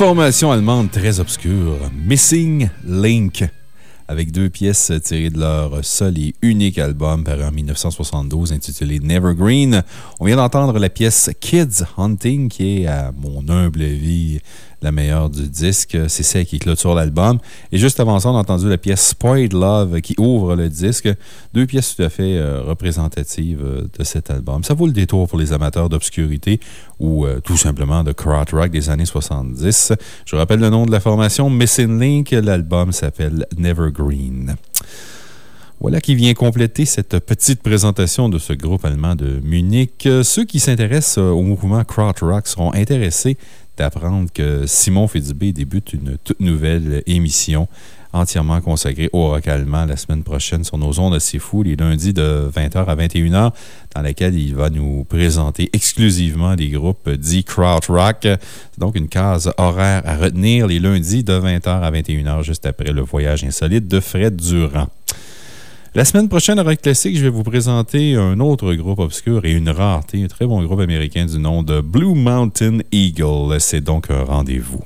Formation allemande très obscure, Missing Link, avec deux pièces tirées de leur seul et unique album paru en 1972 intitulé Nevergreen. On vient d'entendre la pièce Kids Hunting, qui est, à mon humble avis, la meilleure du disque. C'est celle qui clôture l'album. Et juste avant ça, on a entendu la pièce Spoiled Love qui ouvre le disque. Deux pièces tout à fait euh, représentatives euh, de cet album. Ça vaut le détour pour les amateurs d'obscurité ou euh, tout simplement de crowd rock des années 70. Je rappelle le nom de la formation Missing Link. L'album s'appelle Nevergreen. Voilà qui vient compléter cette petite présentation de ce groupe allemand de Munich. Ceux qui s'intéressent au mouvement crowd rock seront intéressés d'apprendre que Simon Fitzbé débute une toute nouvelle émission entièrement consacrée au rock allemand la semaine prochaine sur nos ondes assez fou, les lundis de 20h à 21h, dans laquelle il va nous présenter exclusivement des groupes dits rock. C'est donc une case horaire à retenir les lundis de 20h à 21h, juste après le voyage insolite de Fred Durand. La semaine prochaine, à Rock Classique, je vais vous présenter un autre groupe obscur et une rareté, un très bon groupe américain du nom de Blue Mountain Eagle. C'est donc un rendez-vous.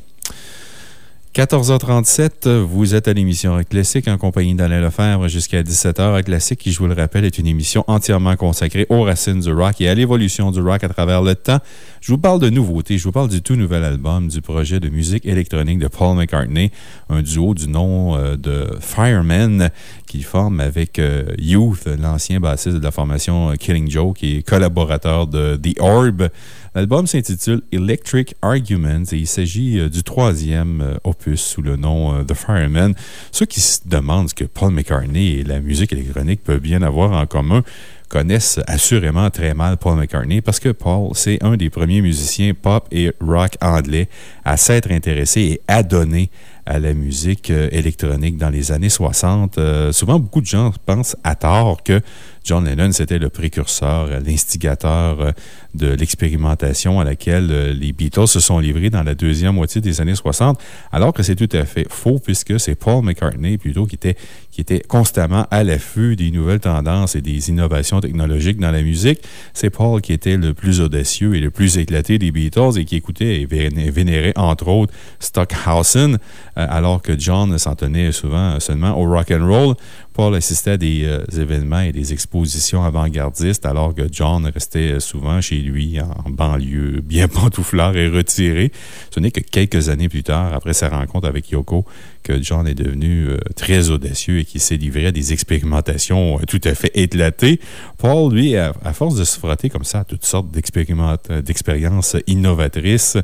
14h37, vous êtes à l'émission Rock Classique en compagnie d'Alain Lefebvre jusqu'à 17h. Rock Classique, qui, je vous le rappelle, est une émission entièrement consacrée aux racines du rock et à l'évolution du rock à travers le temps. Je vous parle de nouveautés, je vous parle du tout nouvel album du projet de musique électronique de Paul McCartney, un duo du nom euh, de Fireman qu'il forme avec euh, Youth, l'ancien bassiste de la formation euh, Killing Joe, qui est collaborateur de The Orb. L'album s'intitule Electric Arguments et il s'agit euh, du troisième euh, opus sous le nom euh, The Fireman. Ceux qui se demandent ce que Paul McCartney et la musique électronique peuvent bien avoir en commun connaissent assurément très mal Paul McCartney parce que Paul, c'est un des premiers musiciens pop et rock anglais à s'être intéressé et adonné à la musique électronique dans les années 60. souvent, beaucoup de gens pensent à tort que John Lennon, c'était le précurseur, l'instigateur de l'expérimentation à laquelle euh, les Beatles se sont livrés dans la deuxième moitié des années 60, alors que c'est tout à fait faux puisque c'est Paul McCartney plutôt qui était, qui était constamment à l'affût des nouvelles tendances et des innovations technologiques dans la musique. C'est Paul qui était le plus audacieux et le plus éclaté des Beatles et qui écoutait et vénérait entre autres Stockhausen, euh, alors que John s'en tenait souvent seulement au rock and roll. Paul assistait à des euh, événements et des expositions avant-gardistes, alors que John restait souvent chez lui en banlieue, bien pantouflard et retiré. Ce n'est que quelques années plus tard, après sa rencontre avec Yoko, que John est devenu euh, très audacieux et qui s'est livré à des expérimentations euh, tout à fait éclatées. Paul, lui, à, force de se frotter comme ça à toutes sortes d'expériences innovatrices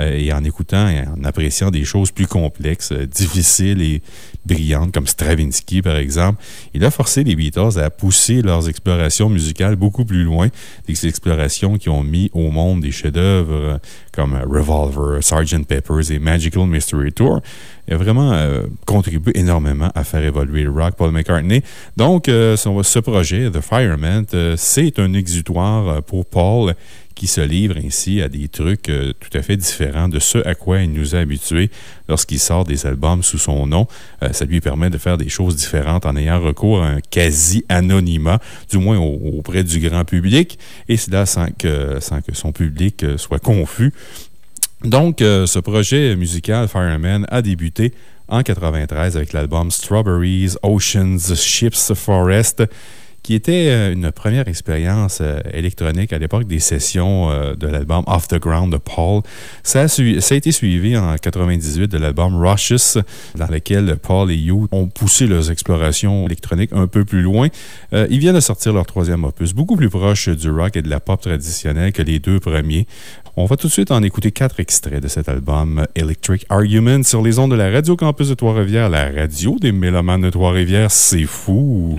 euh, et en écoutant et en appréciant des choses plus complexes, difficiles et brillantes, comme Stravinsky, par exemple, il a forcé les Beatles à pousser leurs explorations musicales beaucoup plus loin, des explorations qui ont mis au monde des chefs-d'œuvre comme Revolver, Sgt. Pepper's et Magical Mystery Tour. Il vraiment euh, contribué énormément à faire évoluer le rock, Paul McCartney. Donc, euh, ce projet, The Fireman, euh, c'est un exutoire pour Paul qui se livre ainsi à des trucs tout à fait différents de ce à quoi il nous a habitués lorsqu'il sort des albums sous son nom. ça lui permet de faire des choses différentes en ayant recours à un quasi-anonymat, du moins auprès du grand public, et cela sans que, sans que son public soit confus. Donc, euh, ce projet musical Fireman a débuté en 1993 avec l'album Strawberries, Oceans, Ships, Forest, qui était euh, une première expérience euh, électronique à l'époque des sessions de l'album Off the Ground de Paul. Ça a, été suivi en 1998 de l'album Rushes, dans lequel Paul et You ont poussé leurs explorations électroniques un peu plus loin. ils viennent de sortir leur troisième opus, beaucoup plus proche du rock et de la pop traditionnelle que les deux premiers. On va tout de suite en écouter quatre extraits de cet album Electric Argument sur les ondes de la Radio Campus de Trois-Rivières, la radio des mélomanes de Trois-Rivières. C'est fou!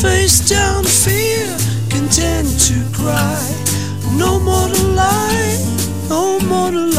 Face down fear, content to cry. No more to lie, no more to lie.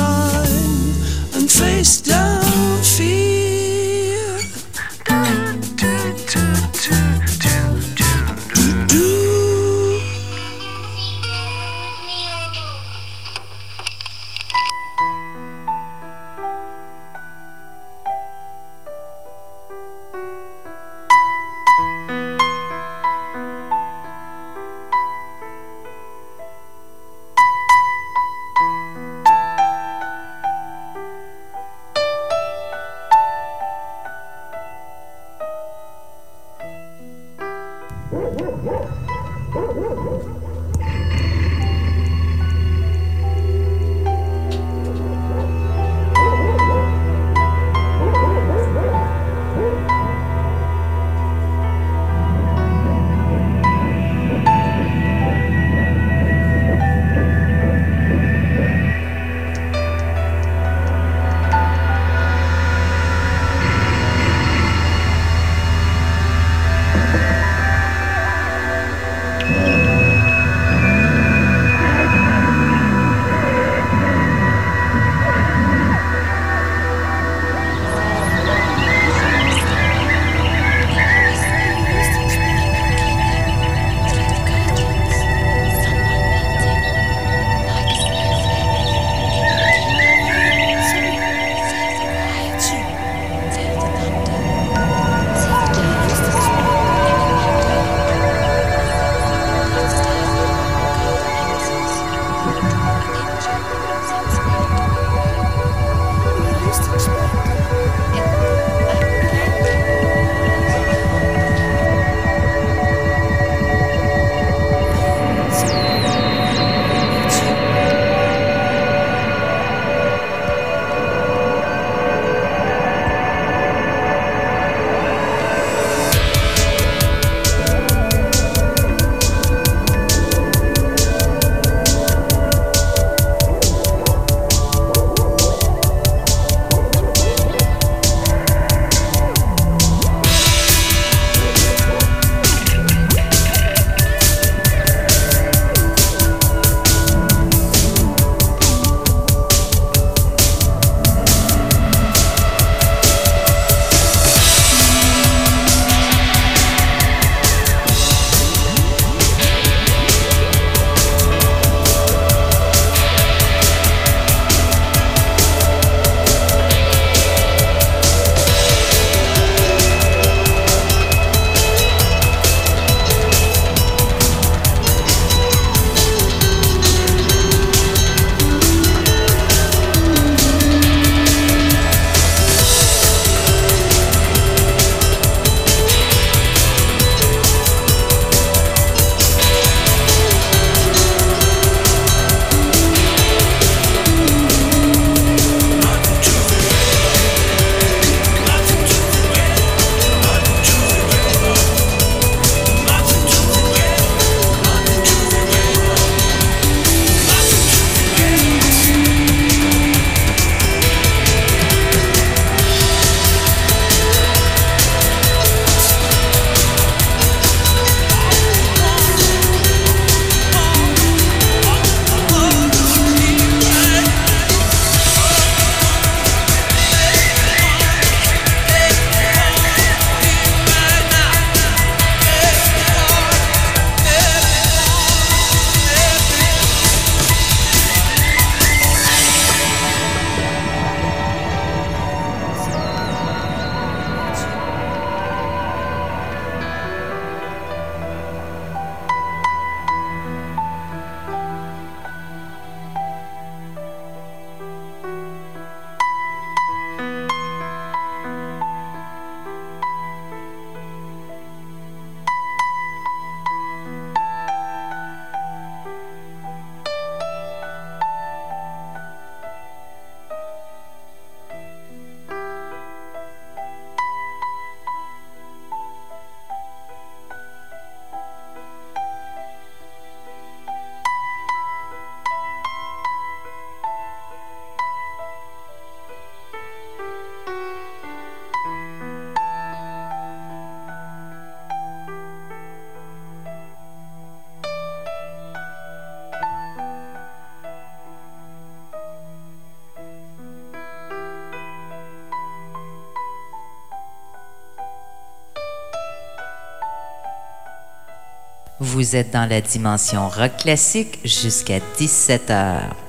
Vous êtes dans la dimension rock classique jusqu'à 17h.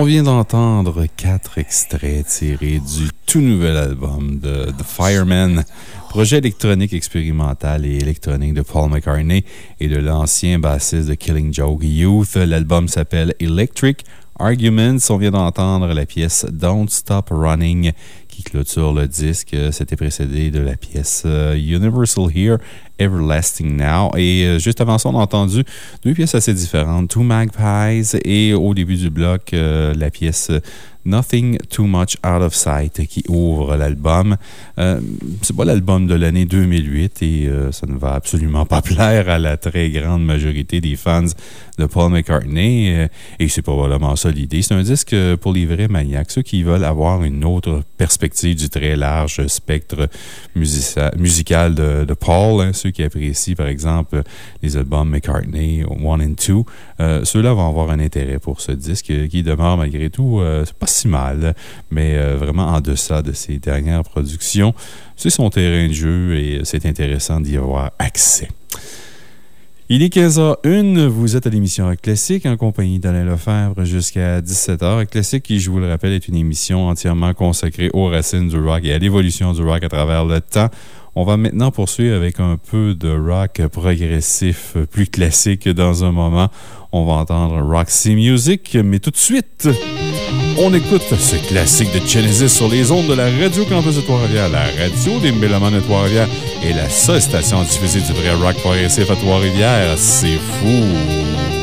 On vient d'entendre quatre extraits tirés du tout nouvel album de The Fireman, projet électronique expérimental et électronique de Paul McCartney et de l'ancien bassiste de Killing Joke Youth. L'album s'appelle Electric Arguments. On vient d'entendre la pièce Don't Stop Running qui clôture le disque. C'était précédé de la pièce euh, Universal Here, Everlasting Now. Et euh, juste avant ça, on a entendu deux pièces assez différentes, Two Magpies et au début du bloc, euh, la pièce Nothing Too Much Out of Sight qui ouvre l'album. Euh, c'est pas l'album de l'année 2008 et euh, ça ne va absolument pas plaire à la très grande majorité des fans de Paul McCartney. Euh, et c'est probablement ça l'idée. C'est un disque pour les vrais maniaques, ceux qui veulent avoir une autre perspective du très large spectre musical de, Paul. Hein, ceux qui apprécient, par exemple, les albums McCartney 1 and 2. Ceux-là vont avoir un intérêt pour ce disque qui demeure malgré tout, pas si mal, mais euh, vraiment en deçà de ses dernières productions. C'est son terrain de jeu et c'est intéressant d'y avoir accès. Il est 15h01, vous êtes à l'émission Classique en compagnie d'Alain Lefebvre jusqu'à 17h. Rock Classique, qui, je vous le rappelle, est une émission entièrement consacrée aux racines du rock et à l'évolution du rock à travers le temps. On va maintenant poursuivre avec un peu de rock progressif plus classique dans un moment. On va entendre Roxy Music, mais tout de suite, on écoute ce classique de Genesis sur les ondes de la Radio Campus de Trois-Rivières, la radio des Mélomanes de Trois-Rivières et la seule station diffusée du vrai rock progressif à Trois-Rivières. C'est fou!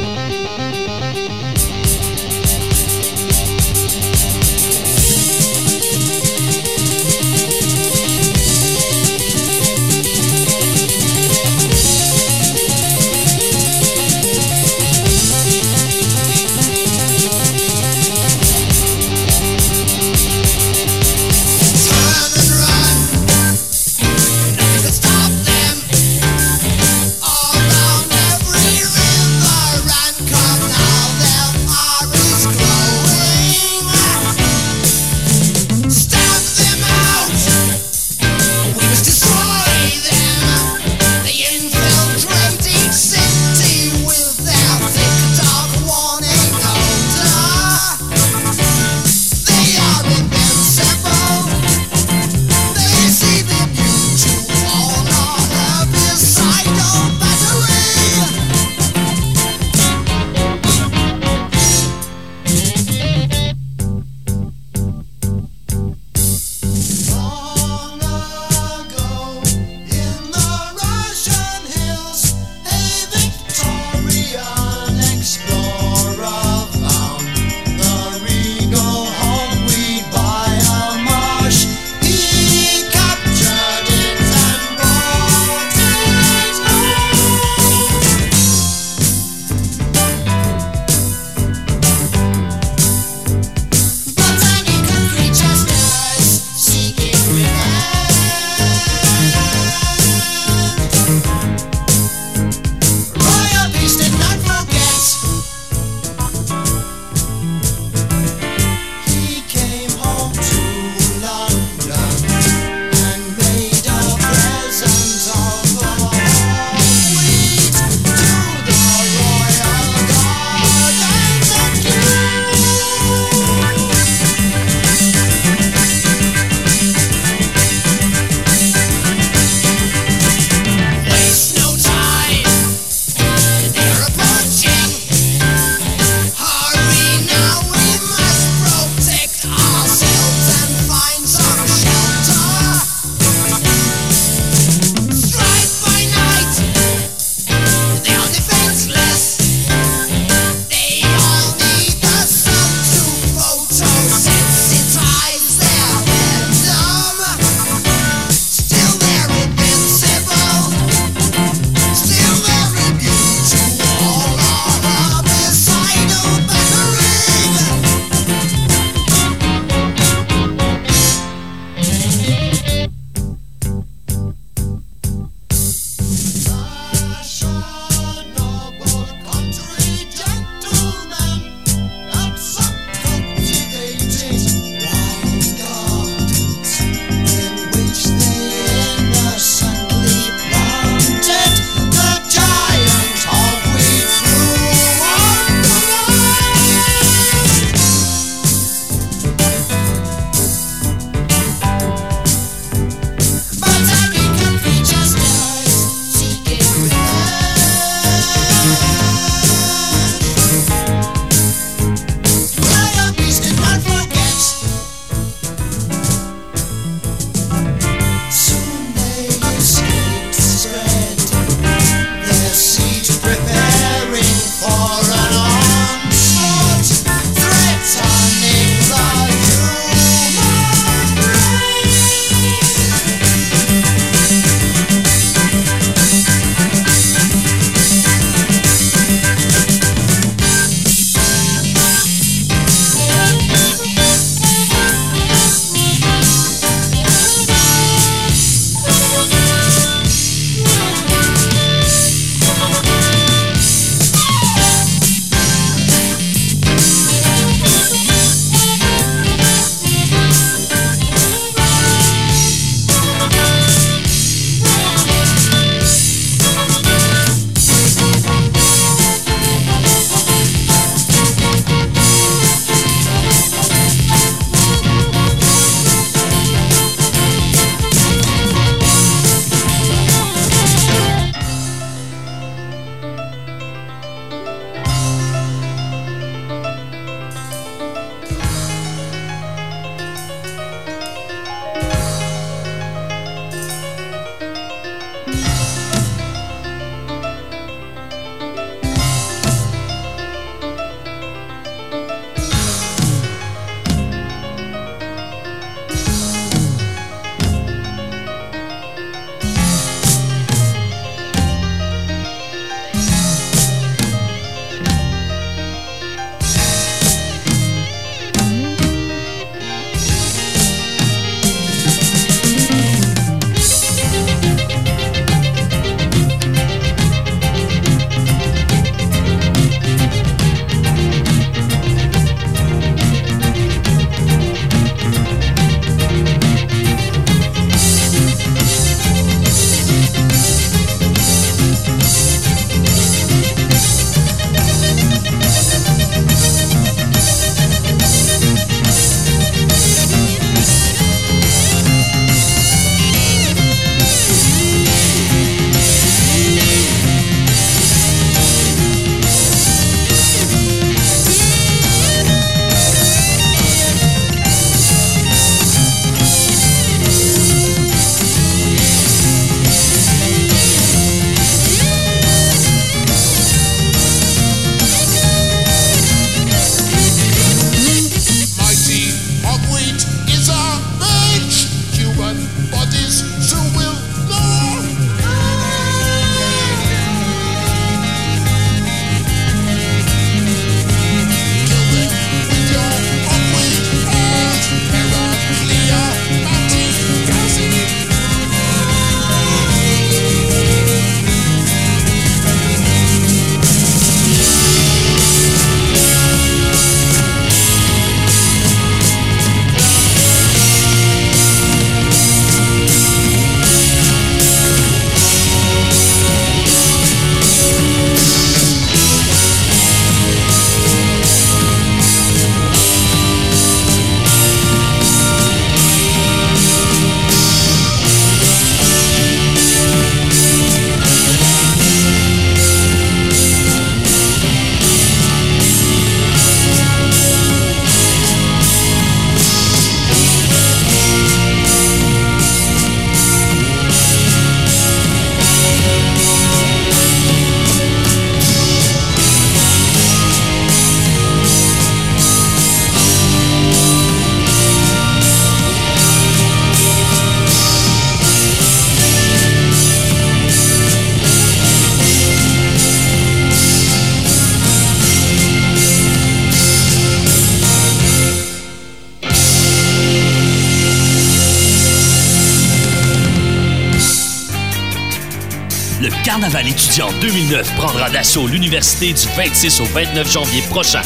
prendra d'assaut l'université du 26 au 29 janvier prochain.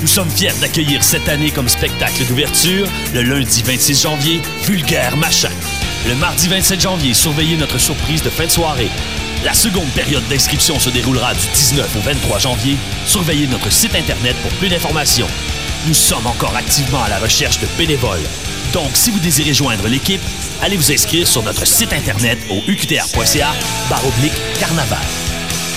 Nous sommes fiers d'accueillir cette année comme spectacle d'ouverture, le lundi 26 janvier, Vulgaire Machin. Le mardi 27 janvier, surveillez notre surprise de fin de soirée. La seconde période d'inscription se déroulera du 19 au 23 janvier. Surveillez notre site Internet pour plus d'informations. Nous sommes encore activement à la recherche de bénévoles. Donc, si vous désirez joindre l'équipe, allez vous inscrire sur notre site Internet au uqtr.ca oblique carnaval.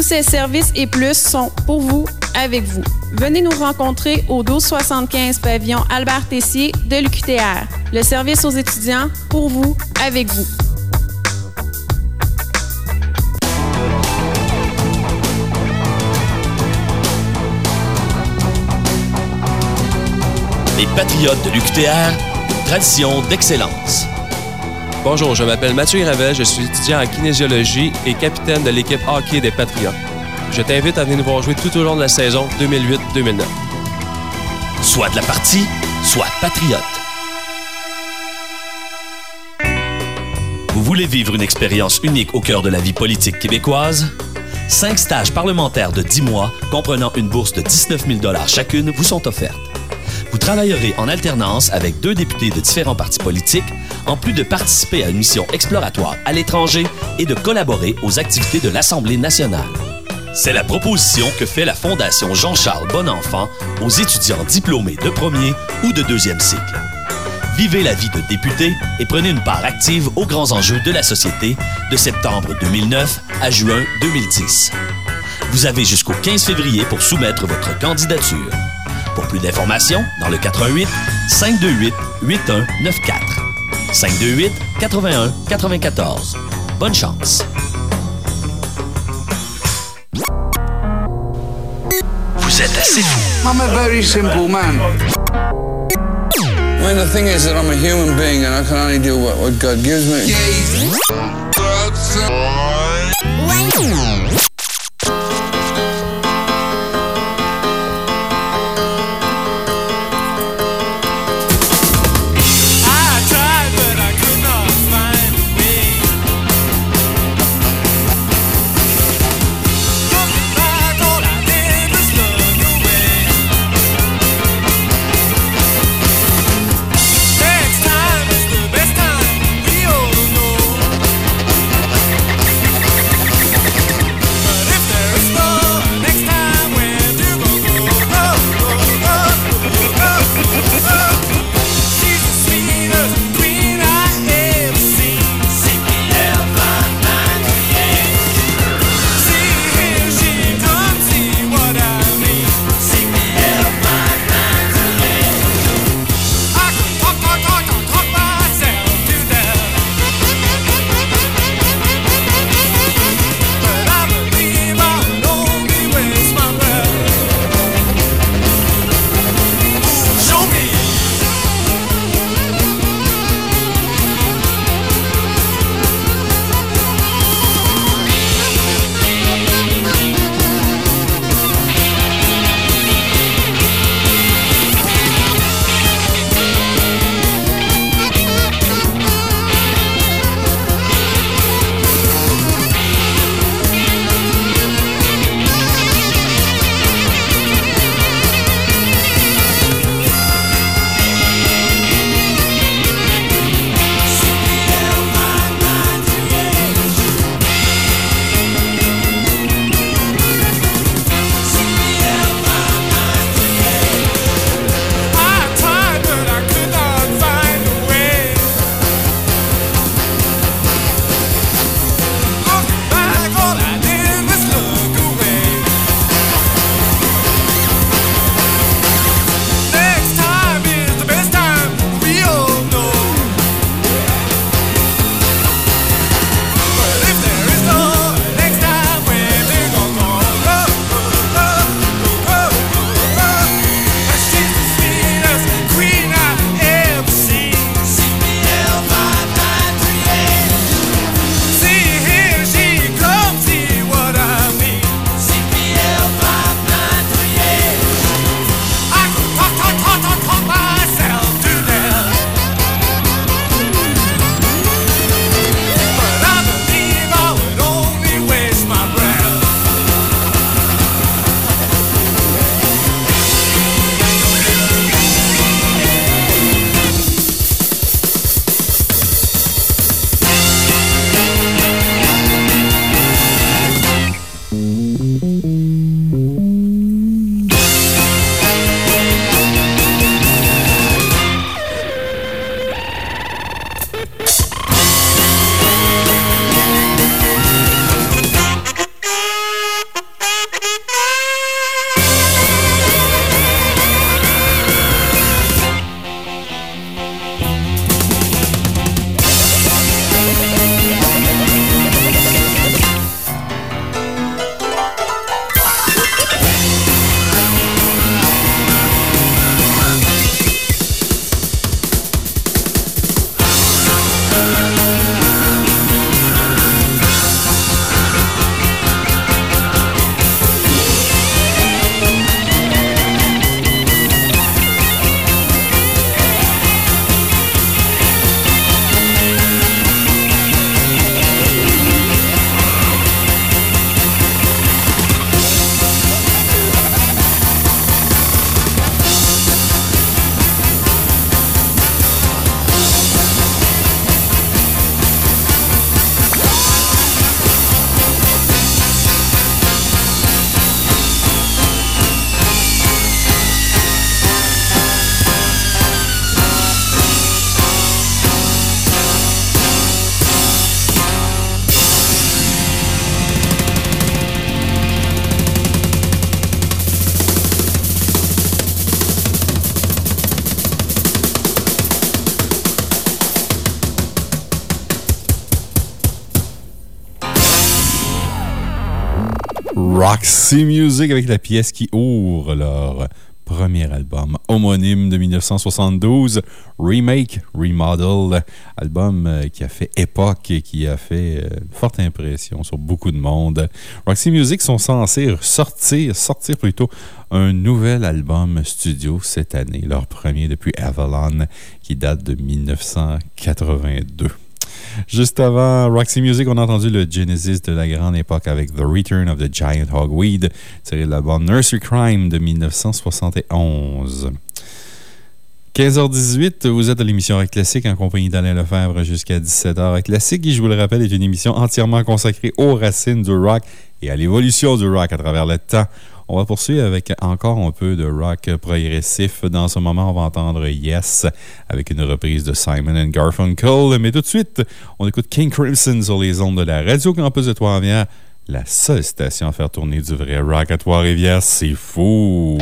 Tous ces services et plus sont pour vous, avec vous. Venez nous rencontrer au 1275 pavillon Albert Tessier de l'UQTR. Le service aux étudiants, pour vous, avec vous. Les Patriotes de l'UQTR, tradition d'excellence. Bonjour, je m'appelle Mathieu Ravel, je suis étudiant en kinésiologie et capitaine de l'équipe hockey des Patriotes. Je t'invite à venir nous voir jouer tout au long de la saison 2008-2009. Soit de la partie, soit patriote. Vous voulez vivre une expérience unique au cœur de la vie politique québécoise? Cinq stages parlementaires de 10 mois, comprenant une bourse de 19 000 chacune, vous sont offertes. Vous travaillerez en alternance avec deux députés de différents partis politiques, en plus de participer à une mission exploratoire à l'étranger et de collaborer aux activités de l'Assemblée nationale. C'est la proposition que fait la Fondation Jean-Charles Bonenfant aux étudiants diplômés de premier ou de deuxième cycle. Vivez la vie de député et prenez une part active aux grands enjeux de la société de septembre 2009 à juin 2010. Vous avez jusqu'au 15 février pour soumettre votre candidature. Pour plus d'informations, dans le 88 528 8194. 528 81 94. Bonne chance. Vous êtes assez fou. I'm a very simple man. I mean, the thing is that I'm a human being and I can only do what, what God gives me. Roxy Music avec la pièce qui ouvre leur premier album homonyme de 1972, Remake, Remodel, album euh, qui a fait époque et qui a fait euh, forte impression sur beaucoup de monde. Roxy Music sont censés sortir, sortir plutôt un nouvel album studio cette année, leur premier depuis Avalon qui date de 1982. Juste avant Roxy Music, on a entendu le Genesis de la grande époque avec The Return of the Giant Hogweed, tiré de l'album Nursery Crime de 1971. 15h18, vous êtes à l'émission Rock Classique en compagnie d'Alain Lefebvre jusqu'à 17h. Rock qui, je vous le rappelle, est une émission entièrement consacrée aux racines du rock et à l'évolution du rock à travers le temps. On va poursuivre avec encore un peu de rock progressif. Dans ce moment, on va entendre Yes avec une reprise de Simon and Garfunkel. Mais tout de suite, on écoute King Crimson sur les ondes de la Radio Campus de Trois-Rivières, la seule station à faire tourner du vrai rock à Trois-Rivières. C'est fou!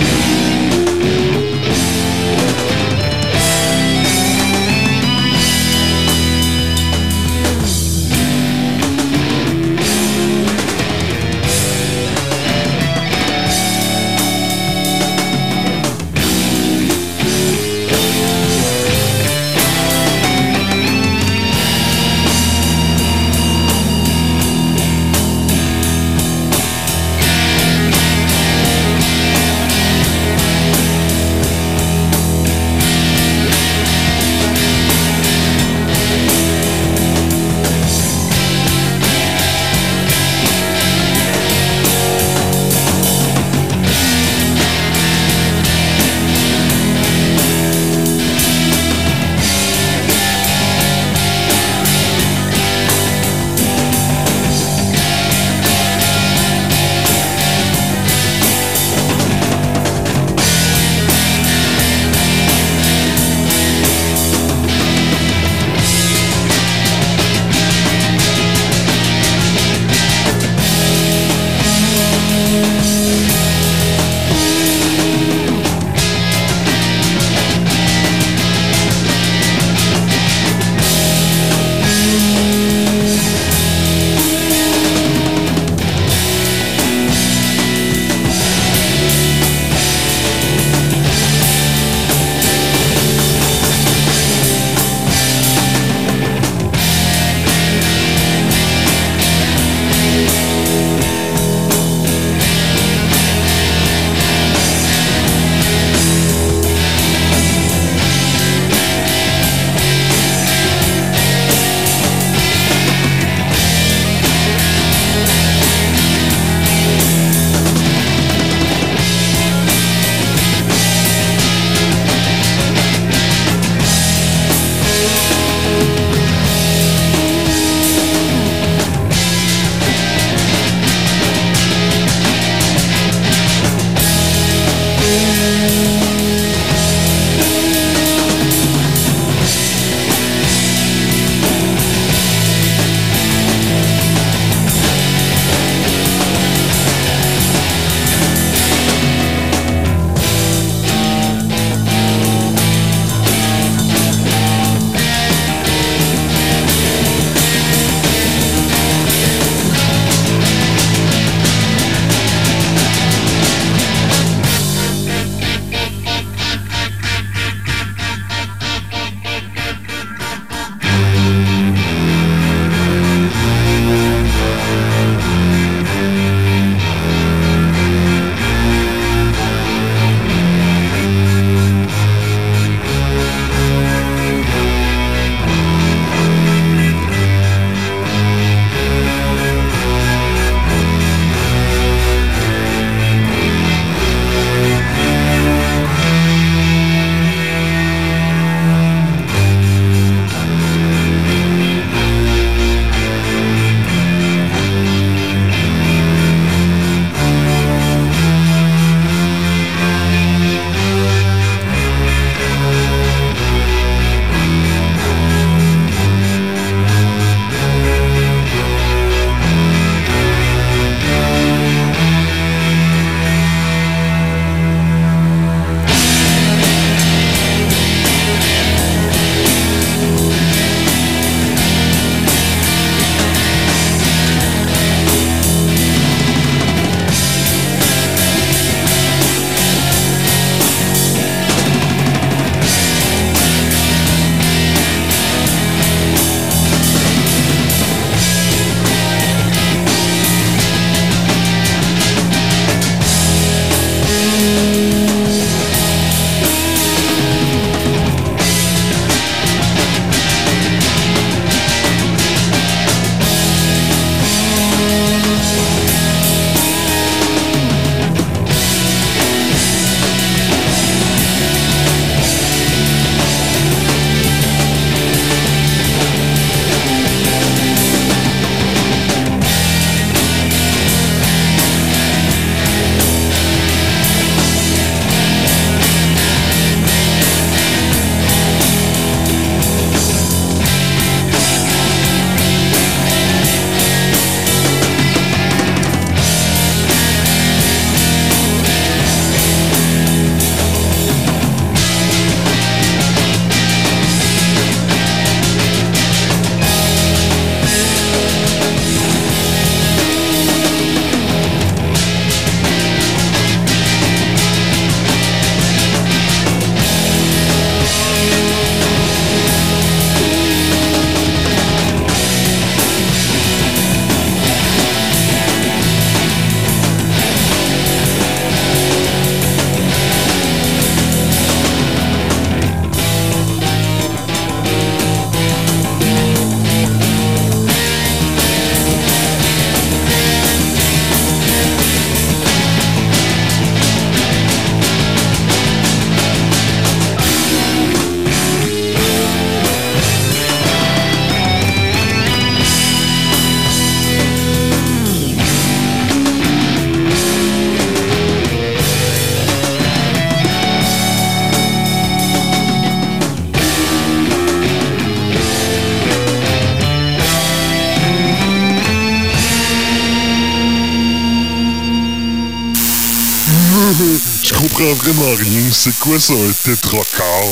C'est quoi ça, un tétracar?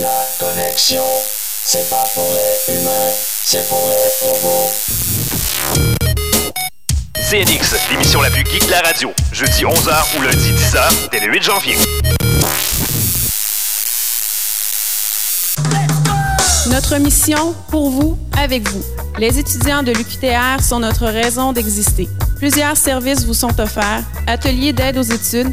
La connexion, c'est pas pour les humains, c'est pour les robots. CNX, l'émission la plus geek de la radio. Jeudi 11h ou lundi 10h, dès le 8 janvier. Notre mission, pour vous, avec vous. Les étudiants de l'UQTR sont notre raison d'exister. Plusieurs services vous sont offerts, ateliers d'aide aux études,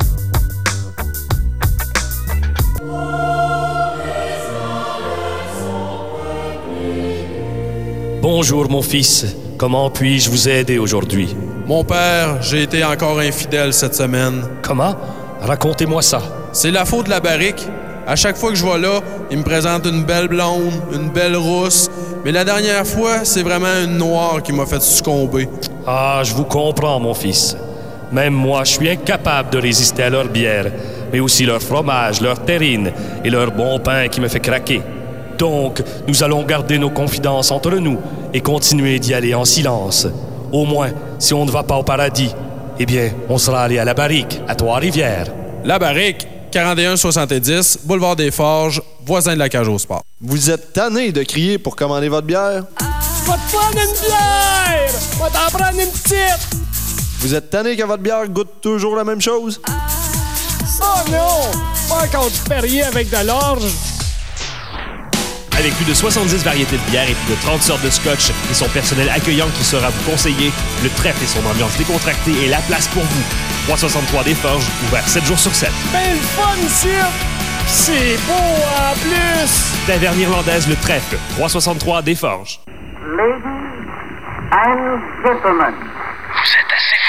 Bonjour mon fils, comment puis-je vous aider aujourd'hui? Mon père, j'ai été encore infidèle cette semaine. Comment? Racontez-moi ça. C'est la faute de la barrique. À chaque fois que je vais là, il me présente une belle blonde, une belle rousse. Mais la dernière fois, c'est vraiment une noire qui m'a fait succomber. Ah, je vous comprends mon fils. Même moi, je suis incapable de résister à leur bière, mais aussi leur fromage, leur terrine et leur bon pain qui me fait craquer. Donc, nous allons garder nos confidences entre nous et continuer d'y aller en silence. Au moins, si on ne va pas au paradis, eh bien, on sera allé à la barrique, à Trois-Rivières. La barrique, 4170, boulevard des Forges, voisin de la cage au sport. Vous êtes tanné de crier pour commander votre bière? Va te prendre une bière! Va t'en prendre une petite! Vous êtes tanné que votre bière goûte toujours la même chose? Oh non! Pas du Perrier avec de l'orge! Avec plus de 70 variétés de bières et plus de 30 sortes de scotch et son personnel accueillant qui saura vous conseiller, le trèfle et son ambiance décontractée est la place pour vous. 363 des Forges, ouvert 7 jours sur 7. Ben le fun ici! C'est beau en plus! Taverne irlandaise Le Trèfle, 363 des Forges. Ladies and gentlemen. Vous êtes assez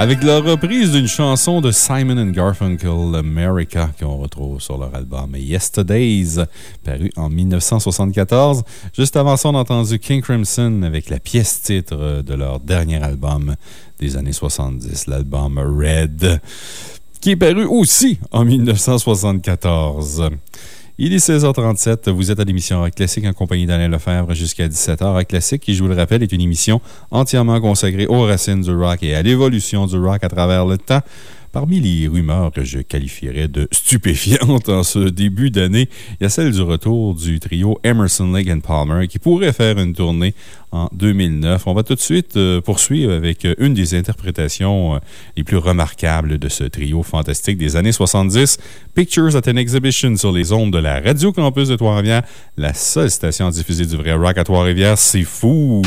Avec la reprise d'une chanson de Simon Garfunkel, America, qu'on retrouve sur leur album Yesterdays, paru en 1974. Juste avant ça, on a entendu King Crimson avec la pièce titre de leur dernier album des années 70, l'album Red, qui est paru aussi en 1974. Il est 16h37. Vous êtes à l'émission Rock Classique en compagnie d'Alain Lefebvre jusqu'à 17h. Rock Classique, qui, je vous le rappelle, est une émission entièrement consacrée aux racines du rock et à l'évolution du rock à travers le temps. Parmi les rumeurs que je qualifierais de stupéfiantes en ce début d'année, il y a celle du retour du trio Emerson, Lake and Palmer qui pourrait faire une tournée en 2009. On va tout de suite euh, poursuivre avec euh, une des interprétations euh, les plus remarquables de ce trio fantastique des années 70, Pictures at an Exhibition sur les ondes de la Radio Campus de Trois-Rivières, la seule station diffusée du vrai rock à Trois-Rivières. C'est fou!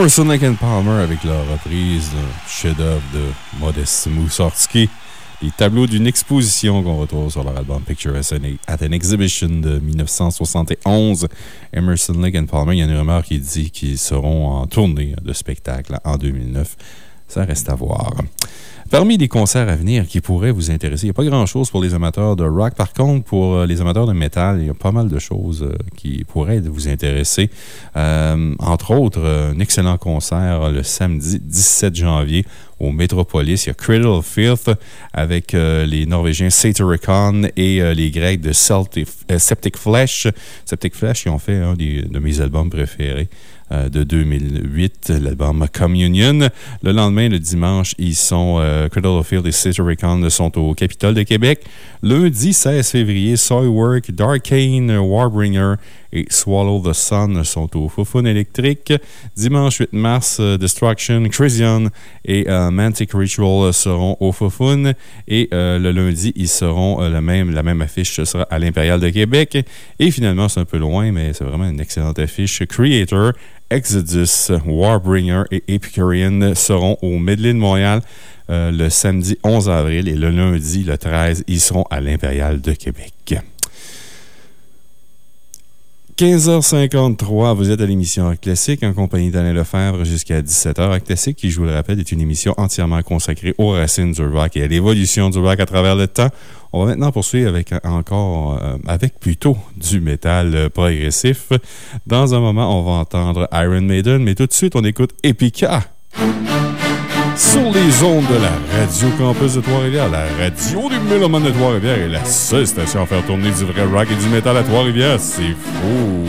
Emerson Lake Palmer avec leur reprise d'un chef-d'œuvre de Modest Moussorgsky. Les tableaux d'une exposition qu'on retrouve sur leur album Picture at an- Exhibition de 1971. Emerson Lake Palmer, il y a une rumeur qui dit qu'ils seront en tournée de spectacle en 2009. Ça reste à voir. Parmi les concerts à venir qui pourraient vous intéresser, il n'y a pas grand-chose pour les amateurs de rock. Par contre, pour euh, les amateurs de métal, il y a pas mal de choses euh, qui pourraient vous intéresser. Euh, entre autres, un excellent concert le samedi 17 janvier au Metropolis. Il y a Cradle of avec euh, les Norvégiens Satyricon et euh, les Grecs de Celtic, euh, Septic Flesh. Septic Flesh, ils ont fait un de mes albums préférés de 2008, l'album Communion. Le lendemain, le dimanche, ils sont, Cradle of Filth et Satyricon sont au Capitole de Québec. Lundi 16 février, Soilwork, Darkane, Warbringer et Swallow the Sun sont au Foufoune électrique. Dimanche 8 mars, Destruction, Chrysion et Mantic Ritual seront au Foufoune. Et euh, le lundi, ils seront euh, la même affiche sera à l'Impérial de Québec. Et finalement, c'est un peu loin, mais c'est vraiment une excellente affiche. Creator, Exodus, Warbringer et Epicurean seront au Medley de Montréal euh, le samedi 11 avril et le lundi, le 13, ils seront à l'Impérial de Québec. 15h53, vous êtes à l'émission Rock Classique en compagnie d'Alain Lefebvre jusqu'à 17h. Rock Classique, qui, je vous le rappelle, est une émission entièrement consacrée aux racines du rock et à l'évolution du rock à travers le temps. On va maintenant poursuivre avec encore, euh, avec plutôt du métal euh, progressif. Dans un moment, on va entendre Iron Maiden, mais tout de suite, on écoute Epica. Sur les ondes de la Radio Campus de Trois-Rivières, la radio du Mélomane de Trois-Rivières est la seule station à faire tourner du vrai rock et du métal à Trois-Rivières. C'est fou!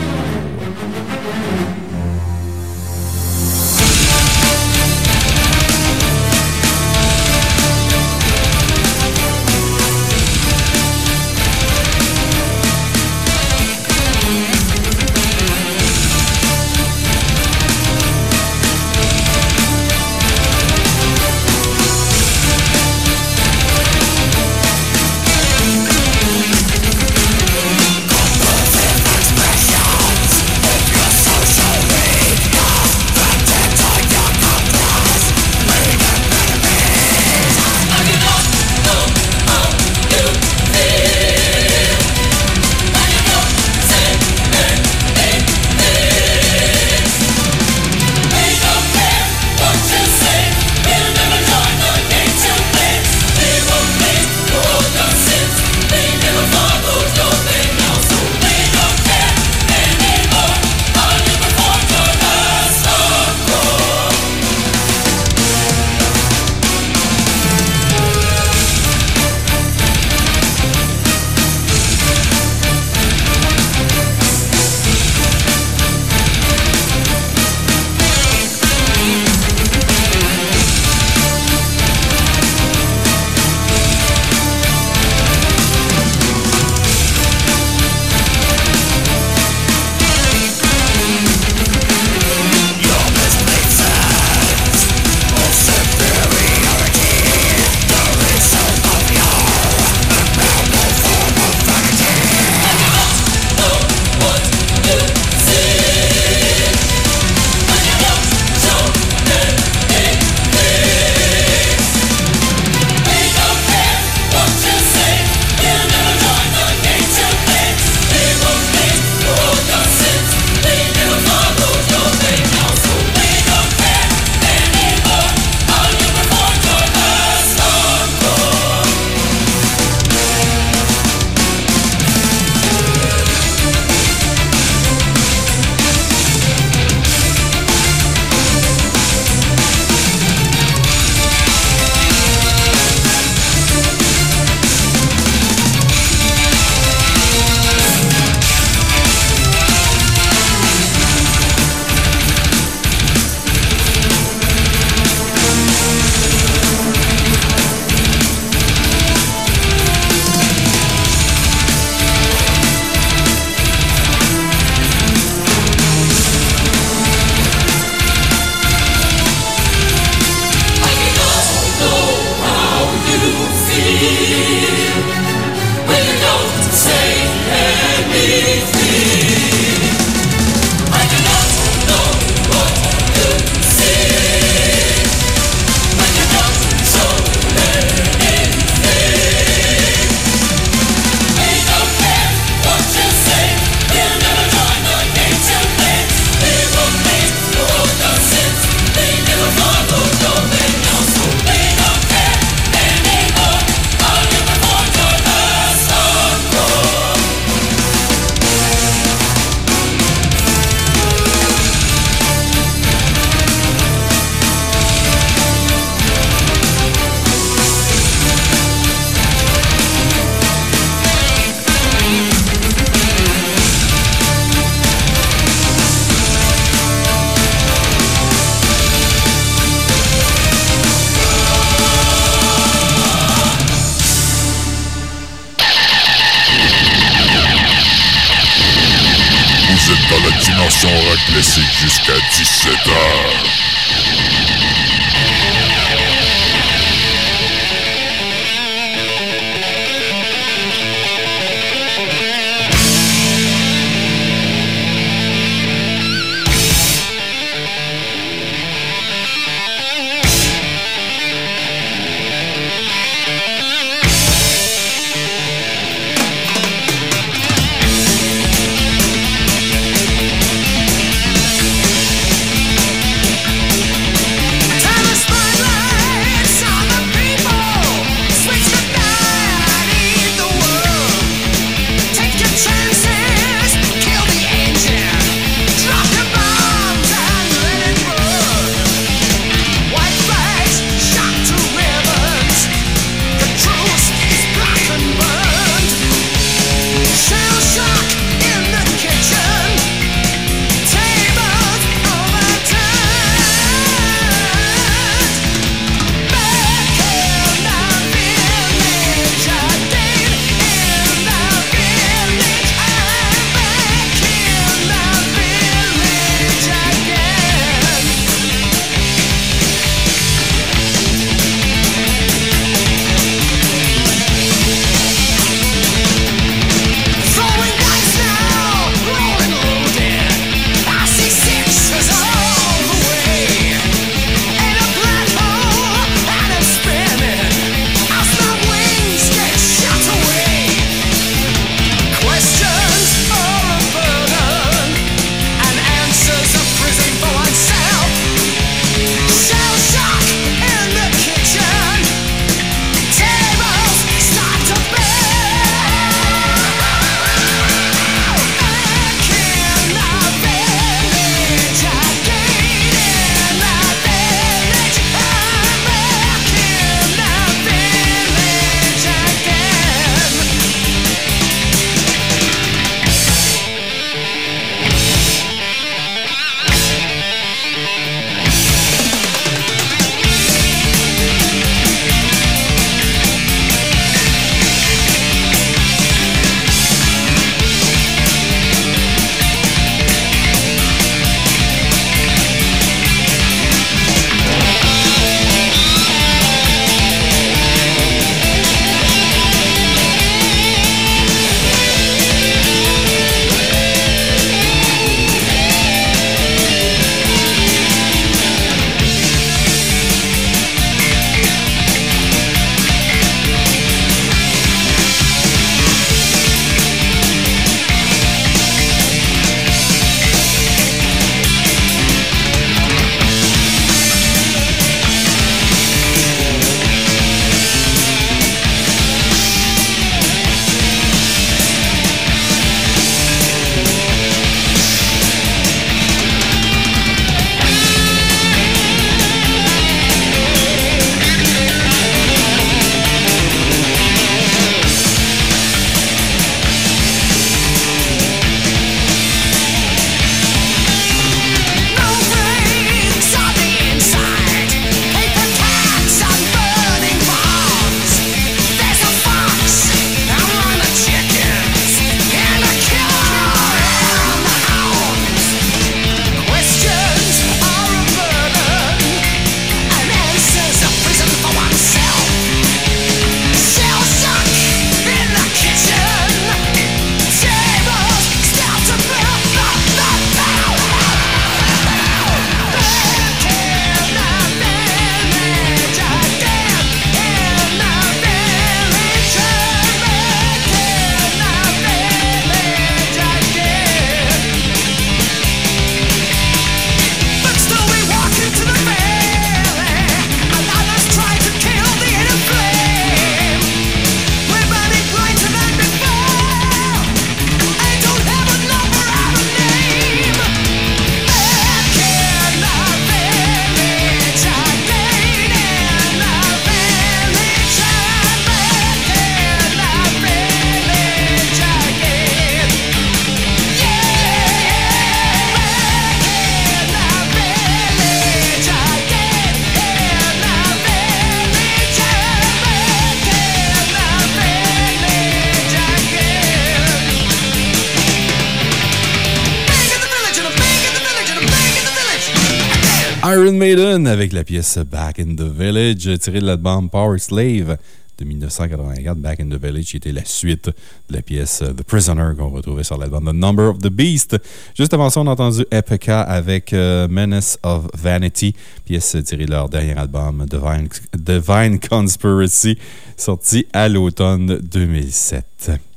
Avec la pièce Back in the Village, tirée de l'album Power Slave de 1984. Back in the Village, qui était la suite de la pièce The Prisoner qu'on retrouvait sur l'album The Number of the Beast. Juste avant ça, on a entendu Epica avec euh, Menace of Vanity, pièce tirée de leur dernier album Divine, Divine Conspiracy, sorti à l'automne 2007.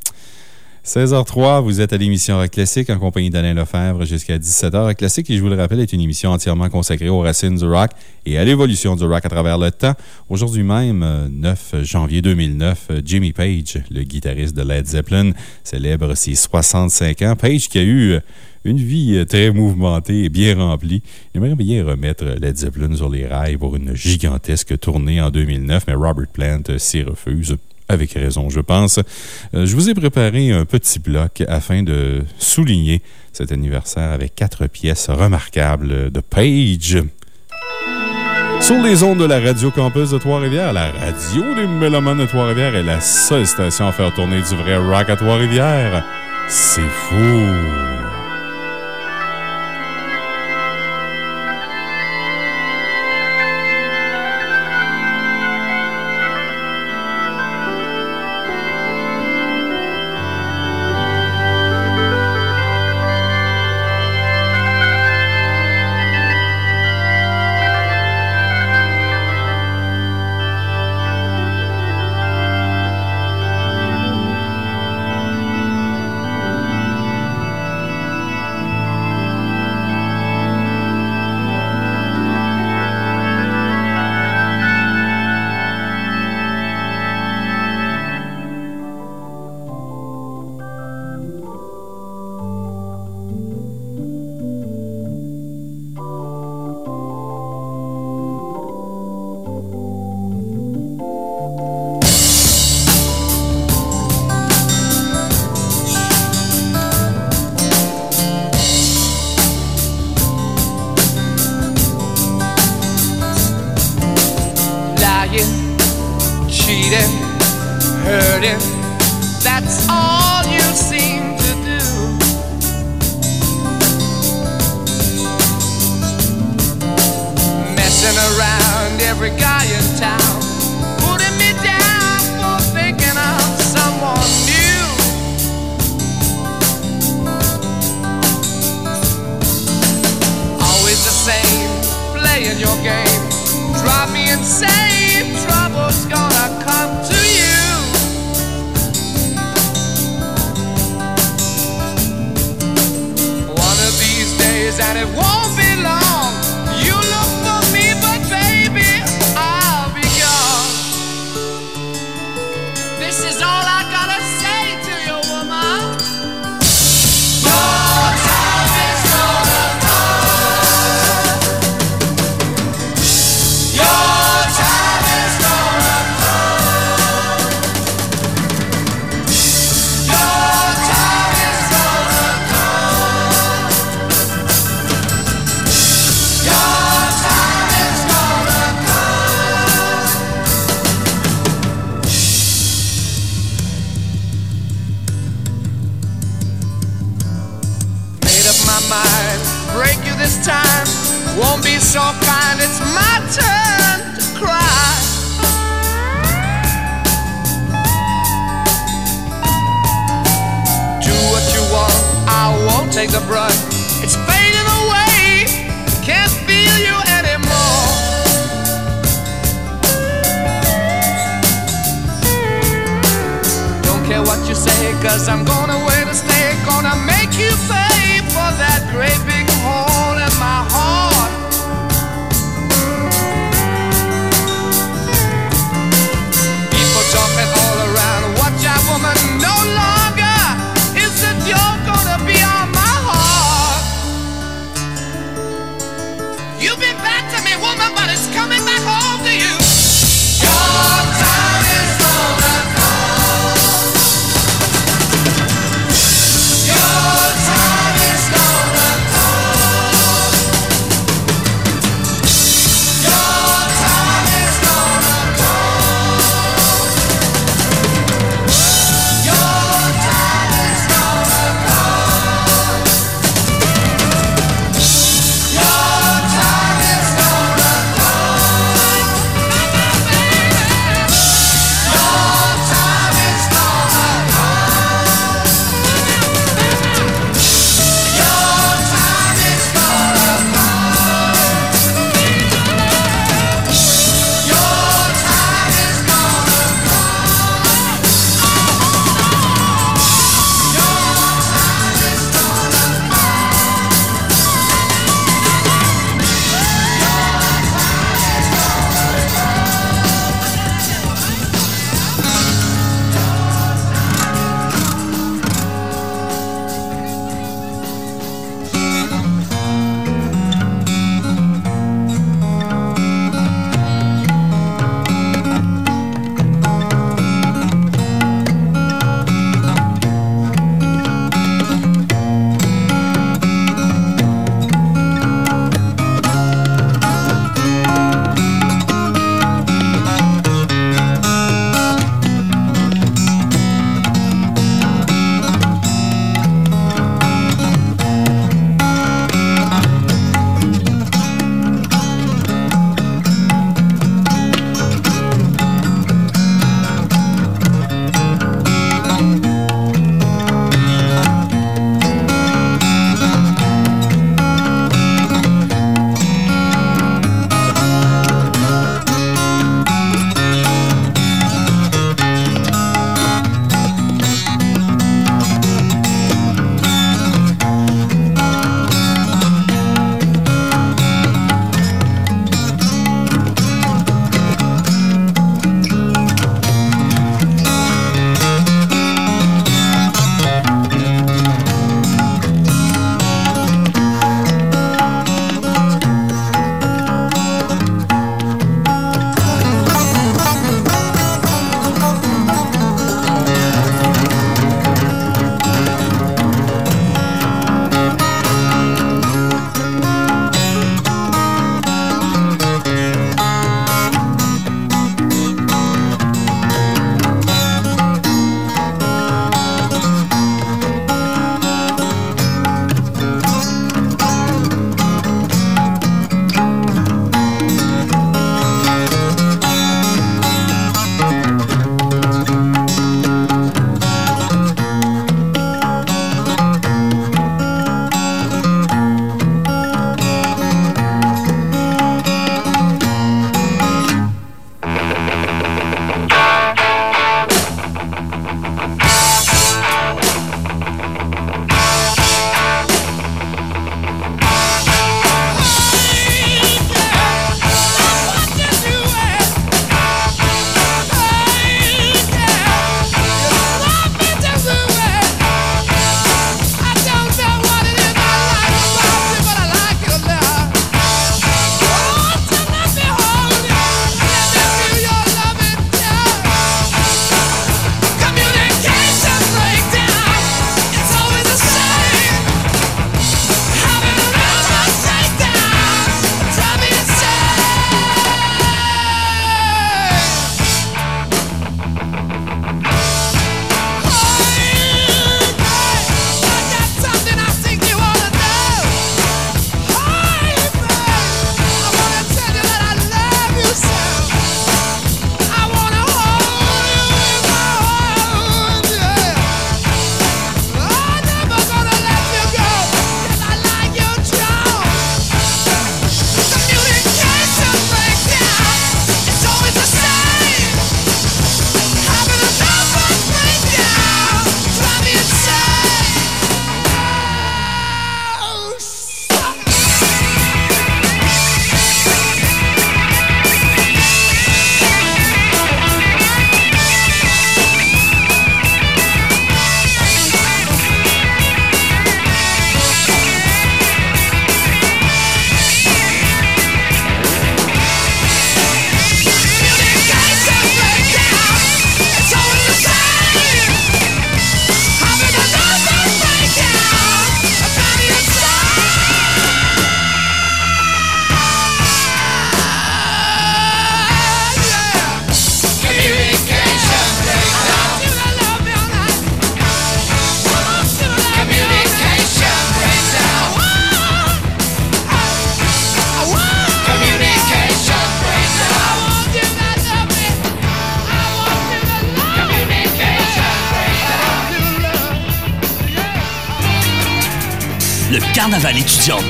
16h03, vous êtes à l'émission Rock Classique en compagnie d'Alain Lefebvre jusqu'à 17h. Rock Classique, qui, je vous le rappelle, est une émission entièrement consacrée aux racines du rock et à l'évolution du rock à travers le temps. Aujourd'hui même, euh, 9 janvier 2009, euh, Jimmy Page, le guitariste de Led Zeppelin, célèbre ses 65 ans. Page qui a eu euh, une vie euh, très mouvementée et bien remplie. Il aimerait bien remettre Led Zeppelin sur les rails pour une gigantesque tournée en 2009, mais Robert Plant euh, s'y refuse. Avec raison, je pense. Euh, je vous ai préparé un petit bloc afin de souligner cet anniversaire avec quatre pièces remarquables de Page. Sur les ondes de la Radio Campus de Trois-Rivières, la radio des Mélomanes de Trois-Rivières est la seule station à faire tourner du vrai rock à Trois-Rivières. C'est fou!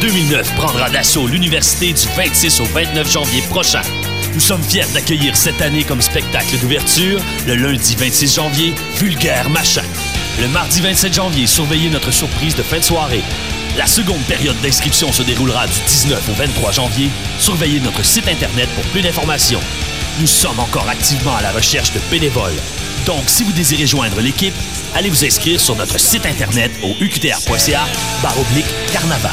2009 prendra d'assaut l'université du 26 au 29 janvier prochain. Nous sommes fiers d'accueillir cette année comme spectacle d'ouverture le lundi 26 janvier, Vulgaire Machin. Le mardi 27 janvier, surveillez notre surprise de fin de soirée. La seconde période d'inscription se déroulera du 19 au 23 janvier. Surveillez notre site Internet pour plus d'informations. Nous sommes encore activement à la recherche de bénévoles. Donc, si vous désirez joindre l'équipe, allez vous inscrire sur notre site Internet au uqtr.ca oblique carnaval.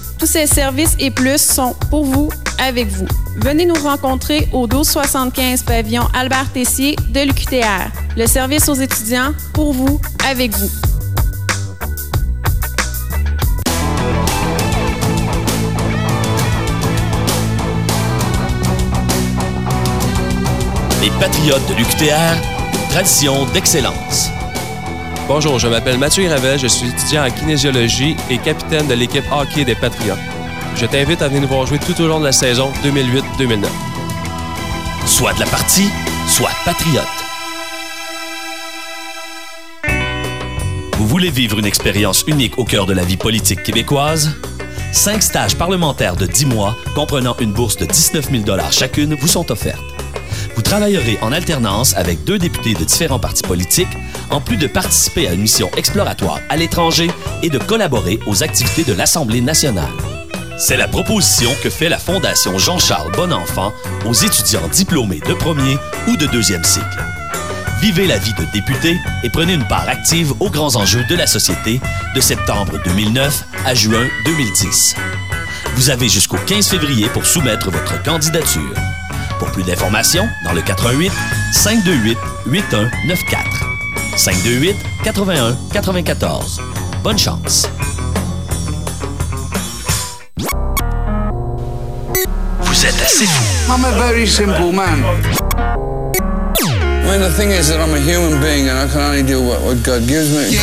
Tous ces services et plus sont pour vous, avec vous. Venez nous rencontrer au 1275 pavillon Albert Tessier de l'UQTR. Le service aux étudiants, pour vous, avec vous. Les Patriotes de l'UQTR, tradition d'excellence. Bonjour, je m'appelle Mathieu Ravel, je suis étudiant en kinésiologie et capitaine de l'équipe hockey des Patriotes. Je t'invite à venir nous voir jouer tout au long de la saison 2008-2009. Soit de la partie, soit patriote. Vous voulez vivre une expérience unique au cœur de la vie politique québécoise? Cinq stages parlementaires de 10 mois, comprenant une bourse de 19 000 chacune, vous sont offertes. Vous travaillerez en alternance avec deux députés de différents partis politiques, en plus de participer à une mission exploratoire à l'étranger et de collaborer aux activités de l'Assemblée nationale. C'est la proposition que fait la Fondation Jean-Charles Bonenfant aux étudiants diplômés de premier ou de deuxième cycle. Vivez la vie de député et prenez une part active aux grands enjeux de la société de septembre 2009 à juin 2010. Vous avez jusqu'au 15 février pour soumettre votre candidature. Pour plus d'informations, dans le 88 528 8194. 528 81 94. Bonne chance. Vous êtes assez fou. I'm a very simple man. I mean, the thing is that I'm a human being and I can only do what, what God gives me.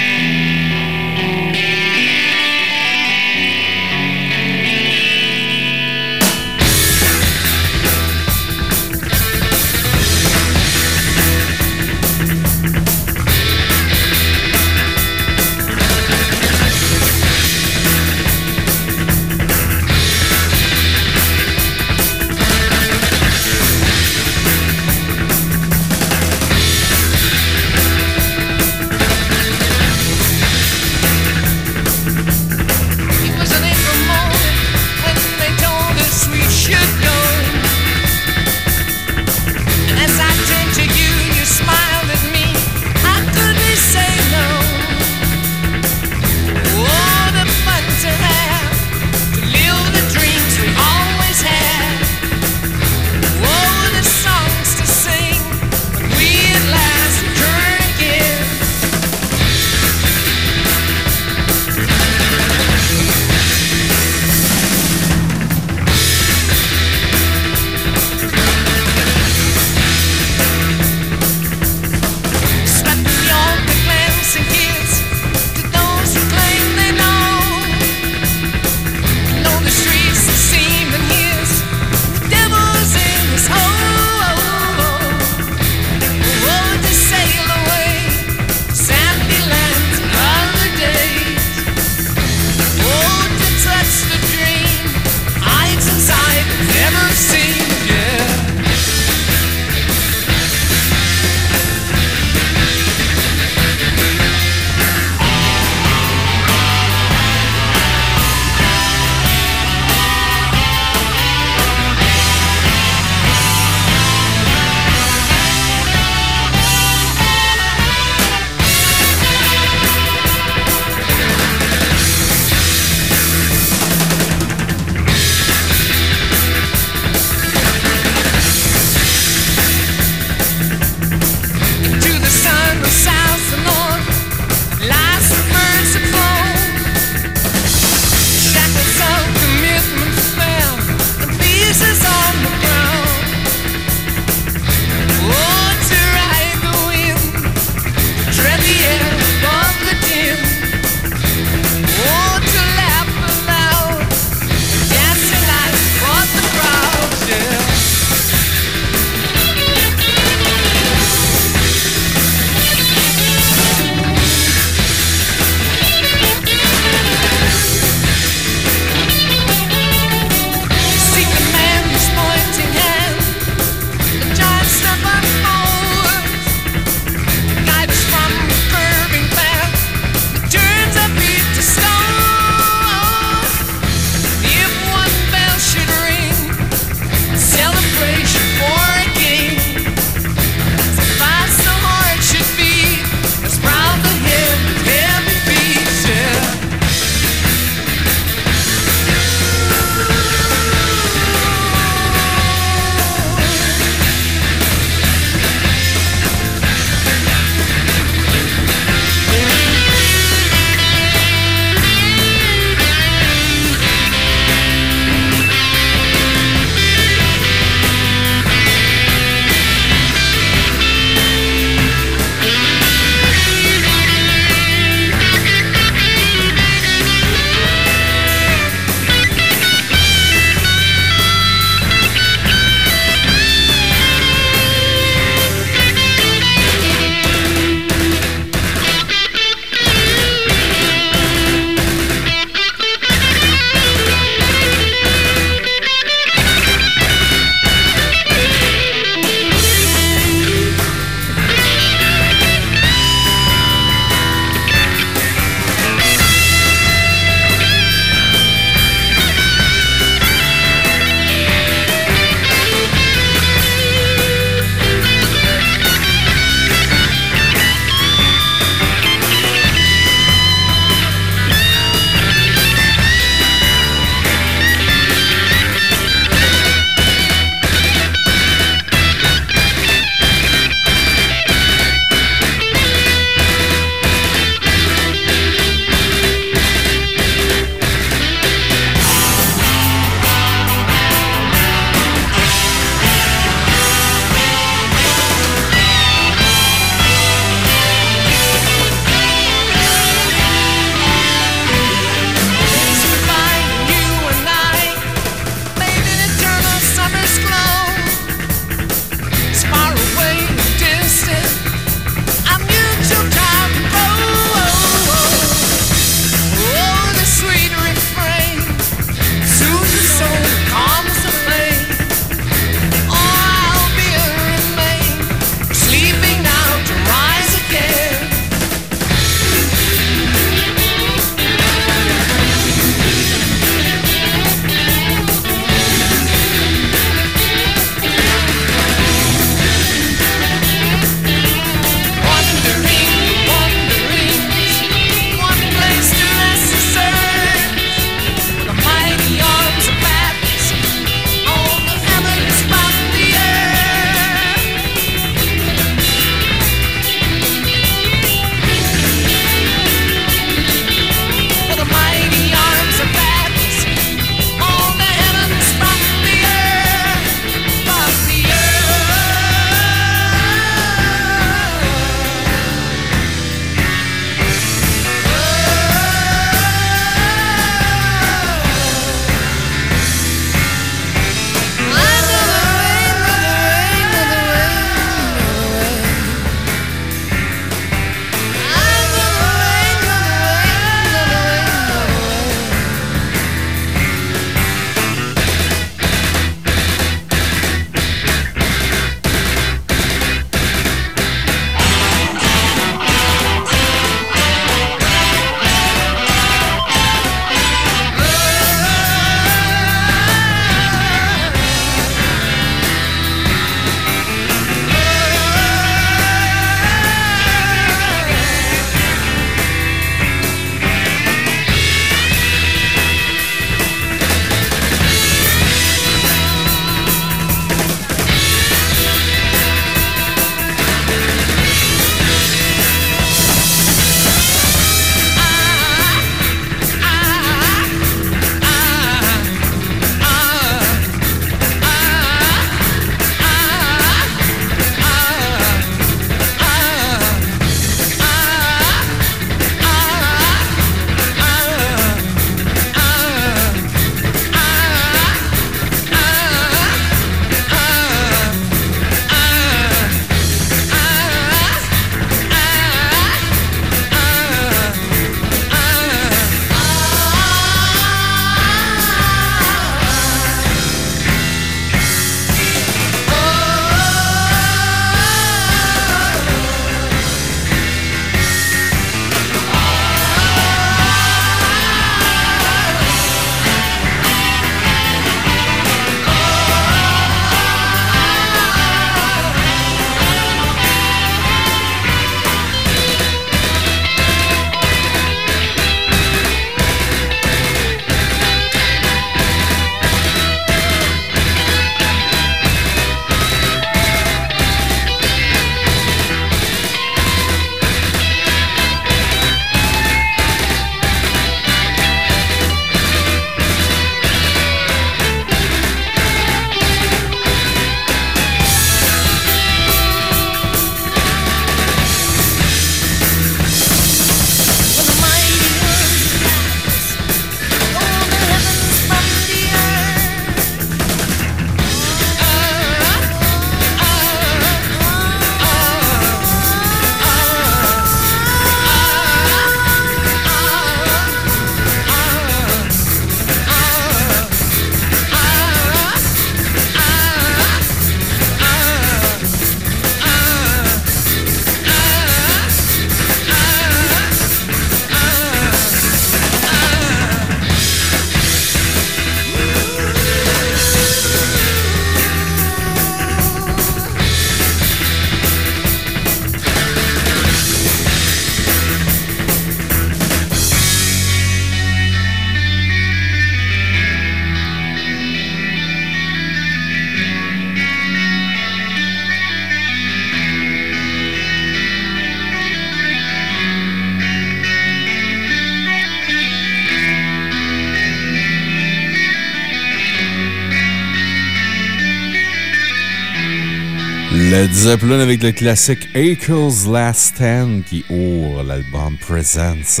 Zeppelin avec le classique Echoes Last Stand qui ouvre l'album Presence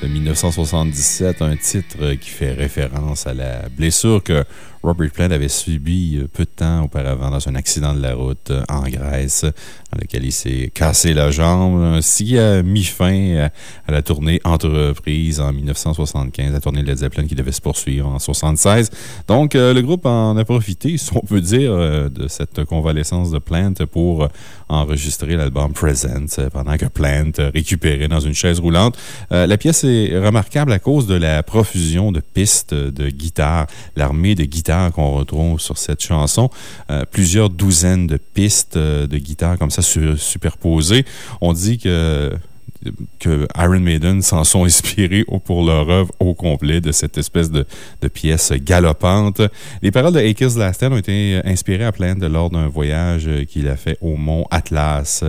de 1977, un titre qui fait référence à la blessure que Robert Plant avait subi peu de temps auparavant dans un accident de la route en Grèce, dans lequel il s'est cassé la jambe, ce qui a mis fin à la tournée entreprise en 1975, la tournée de Led Zeppelin qui devait se poursuivre en 1976. Donc, euh, le groupe en a profité, si on peut dire, euh, de cette convalescence de Plant pour enregistrer l'album Present pendant que Plant récupérait dans une chaise roulante. Euh, la pièce est remarquable à cause de la profusion de pistes de guitare, l'armée de guitare qu'on retrouve sur cette chanson. Euh, plusieurs douzaines de pistes euh, de guitare comme ça superposées. On dit que que Iron Maiden s'en sont inspirés pour leur œuvre au complet de cette espèce de, de pièce galopante. Les paroles de Akers Last Stand ont été inspirées à Plant lors d'un voyage qu'il a fait au mont Atlas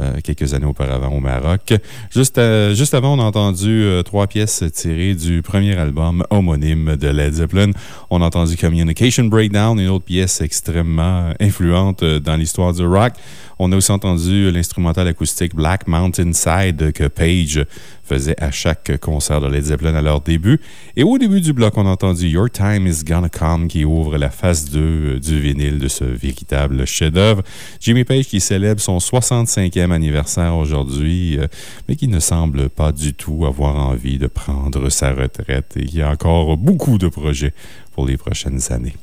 euh, quelques années auparavant au Maroc. Juste, euh, juste avant, on a entendu euh, trois pièces tirées du premier album homonyme de Led Zeppelin. On a entendu Communication Breakdown, une autre pièce extrêmement influente dans l'histoire du rock. On a aussi entendu l'instrumental acoustique Black Mountain Side que Page faisait à chaque concert de Led Zeppelin à leur début. Et au début du bloc, on a entendu Your Time is Gonna Come qui ouvre la phase 2 du vinyle de ce véritable chef-d'œuvre. Jimmy Page qui célèbre son 65e anniversaire aujourd'hui, euh, mais qui ne semble pas du tout avoir envie de prendre sa retraite et qui a encore beaucoup de projets pour les prochaines années.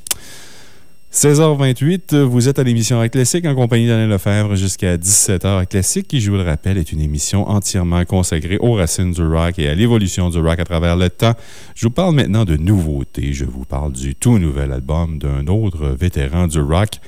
16h28, vous êtes à l'émission Rock Classique en compagnie d'Alain Lefebvre jusqu'à 17h. Classique, qui, je vous le rappelle, est une émission entièrement consacrée aux racines du rock et à l'évolution du rock à travers le temps. Je vous parle maintenant de nouveautés. Je vous parle du tout nouvel album d'un autre vétéran du rock,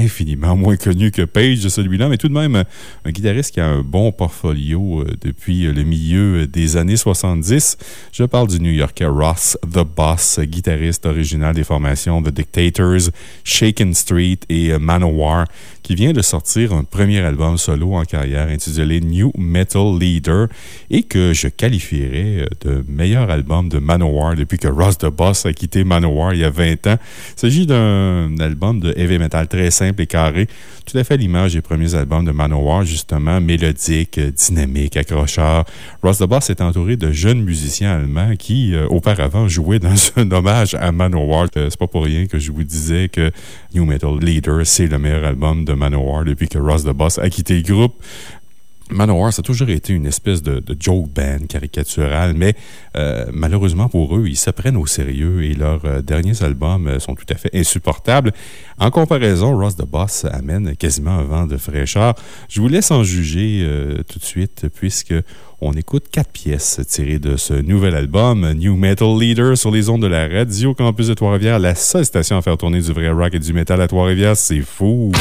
infiniment moins connu que Page, celui-là, mais tout de même un guitariste qui a un bon portfolio euh, depuis le milieu des années 70. Je parle du New-Yorkais Ross The Boss, guitariste original des formations The Dictators, Shaken Street et Manowar, qui vient de sortir un premier album solo en carrière intitulé New Metal Leader et que je qualifierais de meilleur album de Manowar depuis que Ross the Boss a quitté Manowar il y a 20 ans. Il s'agit d'un album de heavy metal très simple et carré, tout à fait l'image des premiers albums de Manowar, justement, mélodique, dynamique, accrocheur. Ross the Boss est entouré de jeunes musiciens allemands qui, euh, auparavant, jouaient dans un hommage à Manowar. Euh, C'est pas pour rien que je vous disais que New Metal Leader, c'est le meilleur album de Manowar depuis que Ross the Boss a quitté le groupe. Manowar, ça a toujours été une espèce de, joke band caricatural, mais euh, malheureusement pour eux, ils se prennent au sérieux et leurs euh, derniers albums euh, sont tout à fait insupportables. En comparaison, Ross the Boss amène quasiment un vent de fraîcheur. Je vous laisse en juger tout de suite, puisque on écoute quatre pièces tirées de ce nouvel album, New Metal Leader, sur les ondes de la radio Campus de Trois-Rivières, la seule station à faire tourner du vrai rock et du métal à Trois-Rivières. C'est fou!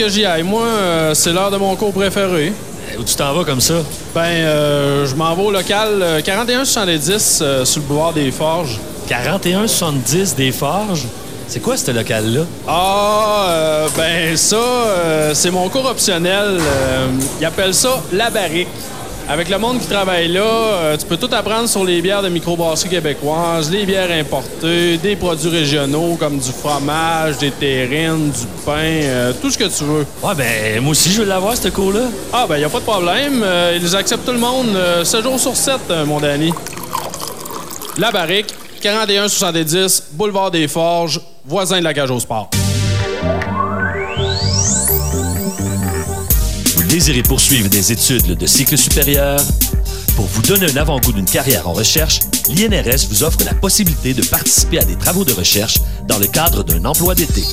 Que j'y aille. Moi, euh, c'est l'heure de mon cours préféré. Où tu t'en vas comme ça? Ben, euh, je m'en vais au local euh, 4170 euh, sur le boulevard des Forges. 4170 des Forges? C'est quoi ce local-là? Ah, euh, ben ça, euh, c'est mon cours optionnel. Euh, ils appellent ça la barrique. Avec le monde qui travaille là, euh, tu peux tout apprendre sur les bières de microbrasserie québécoises, les bières importées, des produits régionaux comme du fromage, des terrines, du pain, euh, tout ce que tu veux. Ouais, ben moi aussi, je veux l'avoir, ce cours-là. Ah, ben y a pas de problème. Euh, ils acceptent tout le monde, euh, 7 jours sur 7, euh, mon Danny. La barrique, 4170, boulevard des Forges, voisin de la cage au sport. Désirez poursuivre des études de cycle supérieur? Pour vous donner un avant-goût d'une carrière en recherche, l'INRS vous offre la possibilité de participer à des travaux de recherche dans le cadre d'un emploi d'été.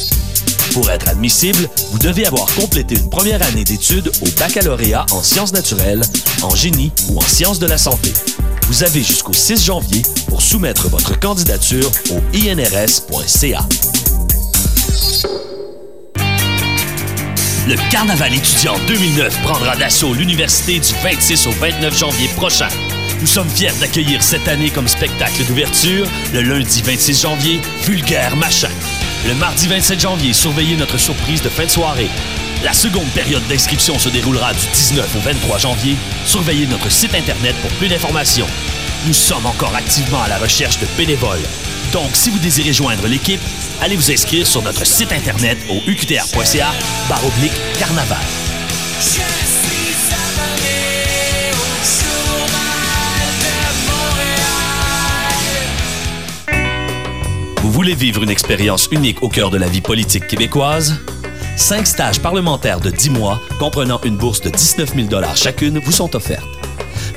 Pour être admissible, vous devez avoir complété une première année d'études au baccalauréat en sciences naturelles, en génie ou en sciences de la santé. Vous avez jusqu'au 6 janvier pour soumettre votre candidature au inrs.ca. Le Carnaval étudiant 2009 prendra d'assaut l'université du 26 au 29 janvier prochain. Nous sommes fiers d'accueillir cette année comme spectacle d'ouverture le lundi 26 janvier, Vulgaire Machin. Le mardi 27 janvier, surveillez notre surprise de fin de soirée. La seconde période d'inscription se déroulera du 19 au 23 janvier. Surveillez notre site Internet pour plus d'informations. Nous sommes encore activement à la recherche de bénévoles. Donc, si vous désirez joindre l'équipe, allez vous inscrire sur notre site Internet au uqtr.ca carnaval. Vous voulez vivre une expérience unique au cœur de la vie politique québécoise? Cinq stages parlementaires de 10 mois, comprenant une bourse de 19 000 chacune, vous sont offertes.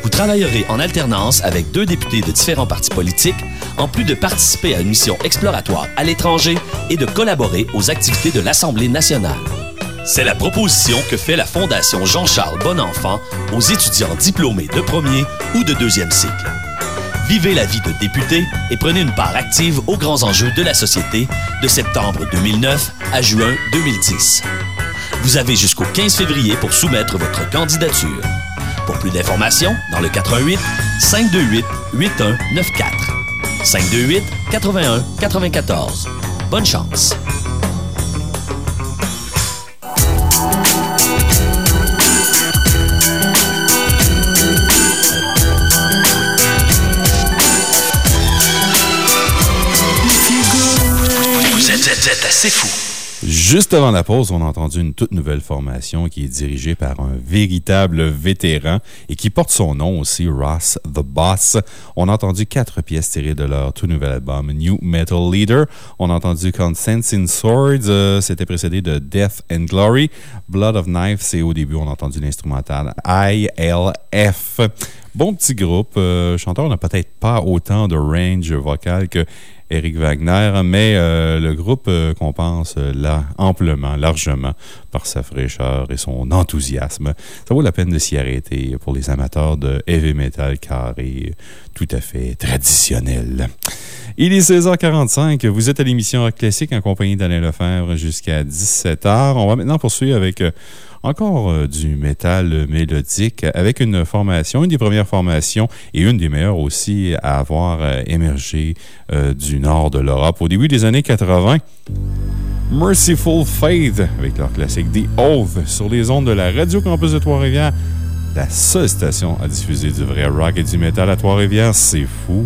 Vous travaillerez en alternance avec deux députés de différents partis politiques, en plus de participer à une mission exploratoire à l'étranger et de collaborer aux activités de l'Assemblée nationale. C'est la proposition que fait la Fondation Jean-Charles Bonenfant aux étudiants diplômés de premier ou de deuxième cycle. Vivez la vie de député et prenez une part active aux grands enjeux de la société de septembre 2009 à juin 2010. Vous avez jusqu'au 15 février pour soumettre votre candidature. Pour plus d'informations, dans le 88 528 8194. 528 81 94. Bonne chance. Vous êtes, êtes- assez fou. Juste avant la pause, on a entendu une toute nouvelle formation qui est dirigée par un véritable vétéran et qui porte son nom aussi, Ross the Boss. On a entendu quatre pièces tirées de leur tout nouvel album, New Metal Leader. On a entendu Consents in Swords, euh, c'était précédé de Death and Glory. Blood of Knives, et au début, on a entendu l'instrumental ILF. Bon petit groupe. Euh, chanteur n'a peut-être pas autant de range vocal que Eric Wagner, mais euh, le groupe euh, compense euh, là amplement, largement par sa fraîcheur et son enthousiasme. Ça vaut la peine de s'y arrêter pour les amateurs de heavy metal carré, tout à fait traditionnel. Il est 16h45. Vous êtes à l'émission Classique en compagnie d'Alain Lefebvre jusqu'à 17h. On va maintenant poursuivre avec encore euh, du métal mélodique avec une formation, une des premières formations et une des meilleures aussi à avoir euh, émergé euh, du nord de l'Europe au début des années 80. Merciful Fate avec leur classique The Oath sur les ondes de la Radio Campus de Trois-Rivières. La seule station à diffuser du vrai rock et du métal à Trois-Rivières, c'est fou.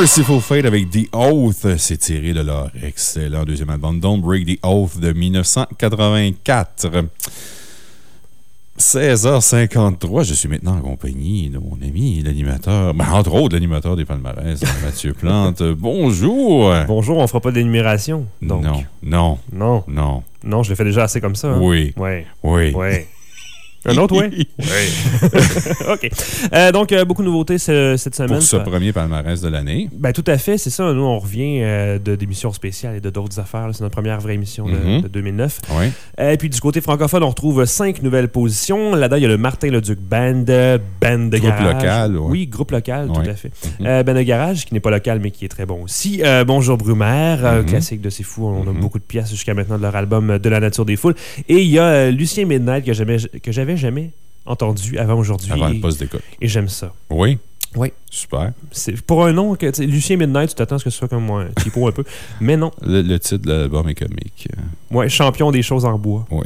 Merciful Fate avec The Oath, c'est tiré de leur excellent deuxième album Don't Break the Oath de 1984. 16h53, je suis maintenant en compagnie de mon ami, l'animateur, ben, entre autres l'animateur des palmarès, Mathieu Plante. Bonjour! Bonjour, on fera pas d'énumération. donc. Non, non, Non. non. Non, je l'ai fait déjà assez comme ça. hein? Oui. Ouais. Oui. Ouais. Un autre, oui? Oui. OK. Euh, donc, euh, beaucoup de nouveautés ce- cette semaine. Pour ce premier palmarès de l'année. Ben, tout à fait, c'est ça. Nous, on revient euh, d'émissions spéciales et de d'autres affaires. C'est notre première vraie émission de, Mhm. de 2009. Oui. Et puis, du côté francophone, on retrouve cinq nouvelles positions. Là-dedans, il y a le Martin Leduc Band, Band de Groupe garage. local, ouais. Oui, groupe local, Ouais. tout à fait. Mhm. Euh, Band de garage, qui n'est pas local, mais qui est très bon aussi. Bonjour Brumaire, Mhm. classique de C'est Fou. On a beaucoup de pièces jusqu'à maintenant de leur album De la nature des foules. Et il y a Lucien Midnight, que jamais- jamais entendu avant aujourd'hui. Avant le Et- poste d'écoute. Et j'aime ça. Oui? Oui. Super. C'est pour un nom que Lucien Midnight, tu t'attends à ce que ce soit comme moi, un typo un peu, mais non. Le, le titre de l'album est comique. Ouais, champion des choses en bois. Oui.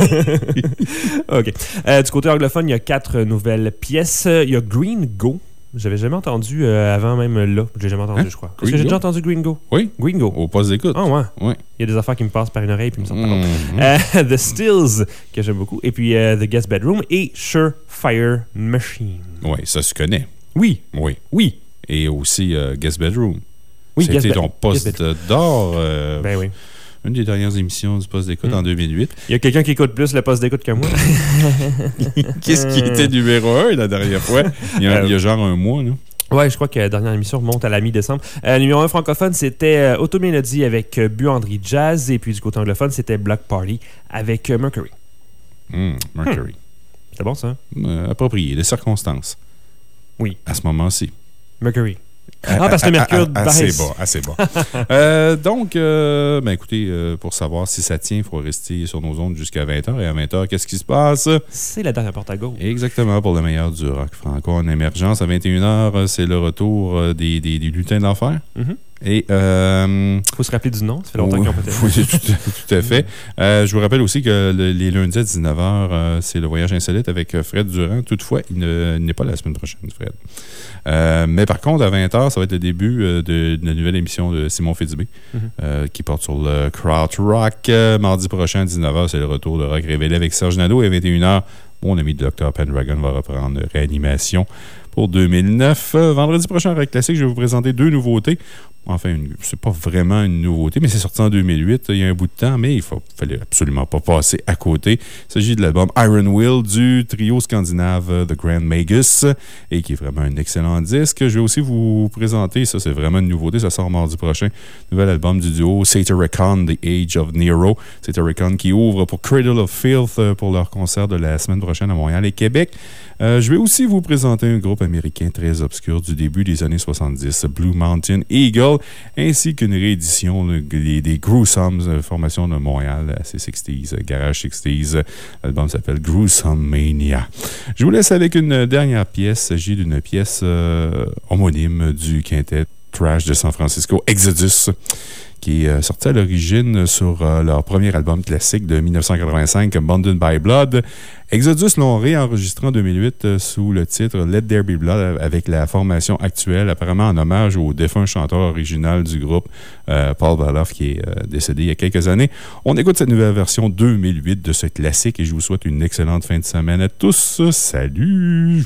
OK. Euh, du côté anglophone, il y a quatre nouvelles pièces. Il y a Green Go. J'avais jamais entendu euh, avant même là. J'ai jamais entendu, Hein? je crois. Green que j'ai déjà entendu Green Go? Oui. Green Go. Au poste d'écoute. Ah ouais. Oui. Il y a des affaires qui me passent par une oreille puis me sortent. Mhm. Euh, The Stills, que j'aime beaucoup. Et puis euh, The Guest Bedroom et Surefire Machine. Oui, ça se connaît. Oui. Oui. Oui. Et aussi Guest Bedroom. Oui, C'était ton poste d'or. Ben oui. Une des dernières émissions du poste d'écoute en 2008. Il y a quelqu'un qui écoute plus le poste d'écoute que moi. Qu'est-ce qui était numéro un la dernière fois? Il y a, Euh, il y a genre un mois, là. Ouais, je crois que la dernière émission remonte à la mi-décembre. Euh, numéro 1 francophone, c'était euh, Automélodie avec Buandry Jazz. Et puis du côté anglophone, c'était Block Party avec Mercury. Hmm, Mercury. C'est bon, ça? Euh, approprié, les circonstances. Oui. À ce moment-ci. Mercury. Ah, Ah, parce que ah, Mercure ah, Assez baisse. bas, assez bas. Euh, donc, euh, ben écoutez, euh, pour savoir si ça tient, il faut rester sur nos ondes jusqu'à 20h. Et à 20h, qu'est-ce qui se passe? C'est la dernière porte à gauche. Exactement, pour le meilleur du rock franco en émergence. À 21h, euh, c'est le retour des, des, des lutins d'enfer. Mhm. Et. Euh, faut se rappeler du nom, ça fait longtemps ont pas été. Oui, tout, à- tout à fait. Euh, je vous rappelle aussi que le- les lundis à 19h, euh, c'est le voyage insolite avec euh, Fred Durand. Toutefois, il ne- il n'est pas la semaine prochaine, Fred. Mais par contre, à 20h, ça va être le début de, de la nouvelle émission de Simon Fitzbé Mhm. qui porte sur le Kraut Rock. Mardi prochain, à 19h, c'est le retour de Rock Révélé avec Serge Nadeau. Et à 21h, mon ami Dr. Pendragon va reprendre Réanimation pour 2009. Euh, vendredi prochain, Rock Classique, je vais vous présenter deux nouveautés. Enfin, c'est pas vraiment une nouveauté, mais c'est sorti en 2008, il y a un bout de temps, mais il ne fallait absolument pas passer à côté. Il s'agit de l'album Iron Will du trio scandinave euh, The Grand Magus, et qui est vraiment un excellent disque. Je vais aussi vous présenter, ça c'est vraiment une nouveauté, ça sort mardi prochain, nouvel album du duo Satyrican, The Age of Nero. Satyrican qui ouvre pour Cradle of Filth euh, pour leur concert de la semaine prochaine. prochaine à Montréal et Québec. Euh, je vais aussi vous présenter un groupe américain très obscur du début des années 70, Blue Mountain Eagle, ainsi qu'une réédition des, des Gruesomes, euh, formation de Montréal, assez 60s, euh, Garage 60s. L'album s'appelle Gruesome Mania. Je vous laisse avec une dernière pièce. Il s'agit d'une pièce euh, homonyme du quintet Trash de San Francisco, Exodus qui est euh, sorti à l'origine sur euh, leur premier album classique de 1985, Abandoned by Blood. Exodus l'ont réenregistré en 2008 euh, sous le titre Let There Be Blood avec la formation actuelle, apparemment en hommage au défunt chanteur original du groupe, Paul Baloff, qui est décédé il y a quelques années. On écoute cette nouvelle version 2008 de ce classique et je vous souhaite une excellente fin de semaine à tous. Salut!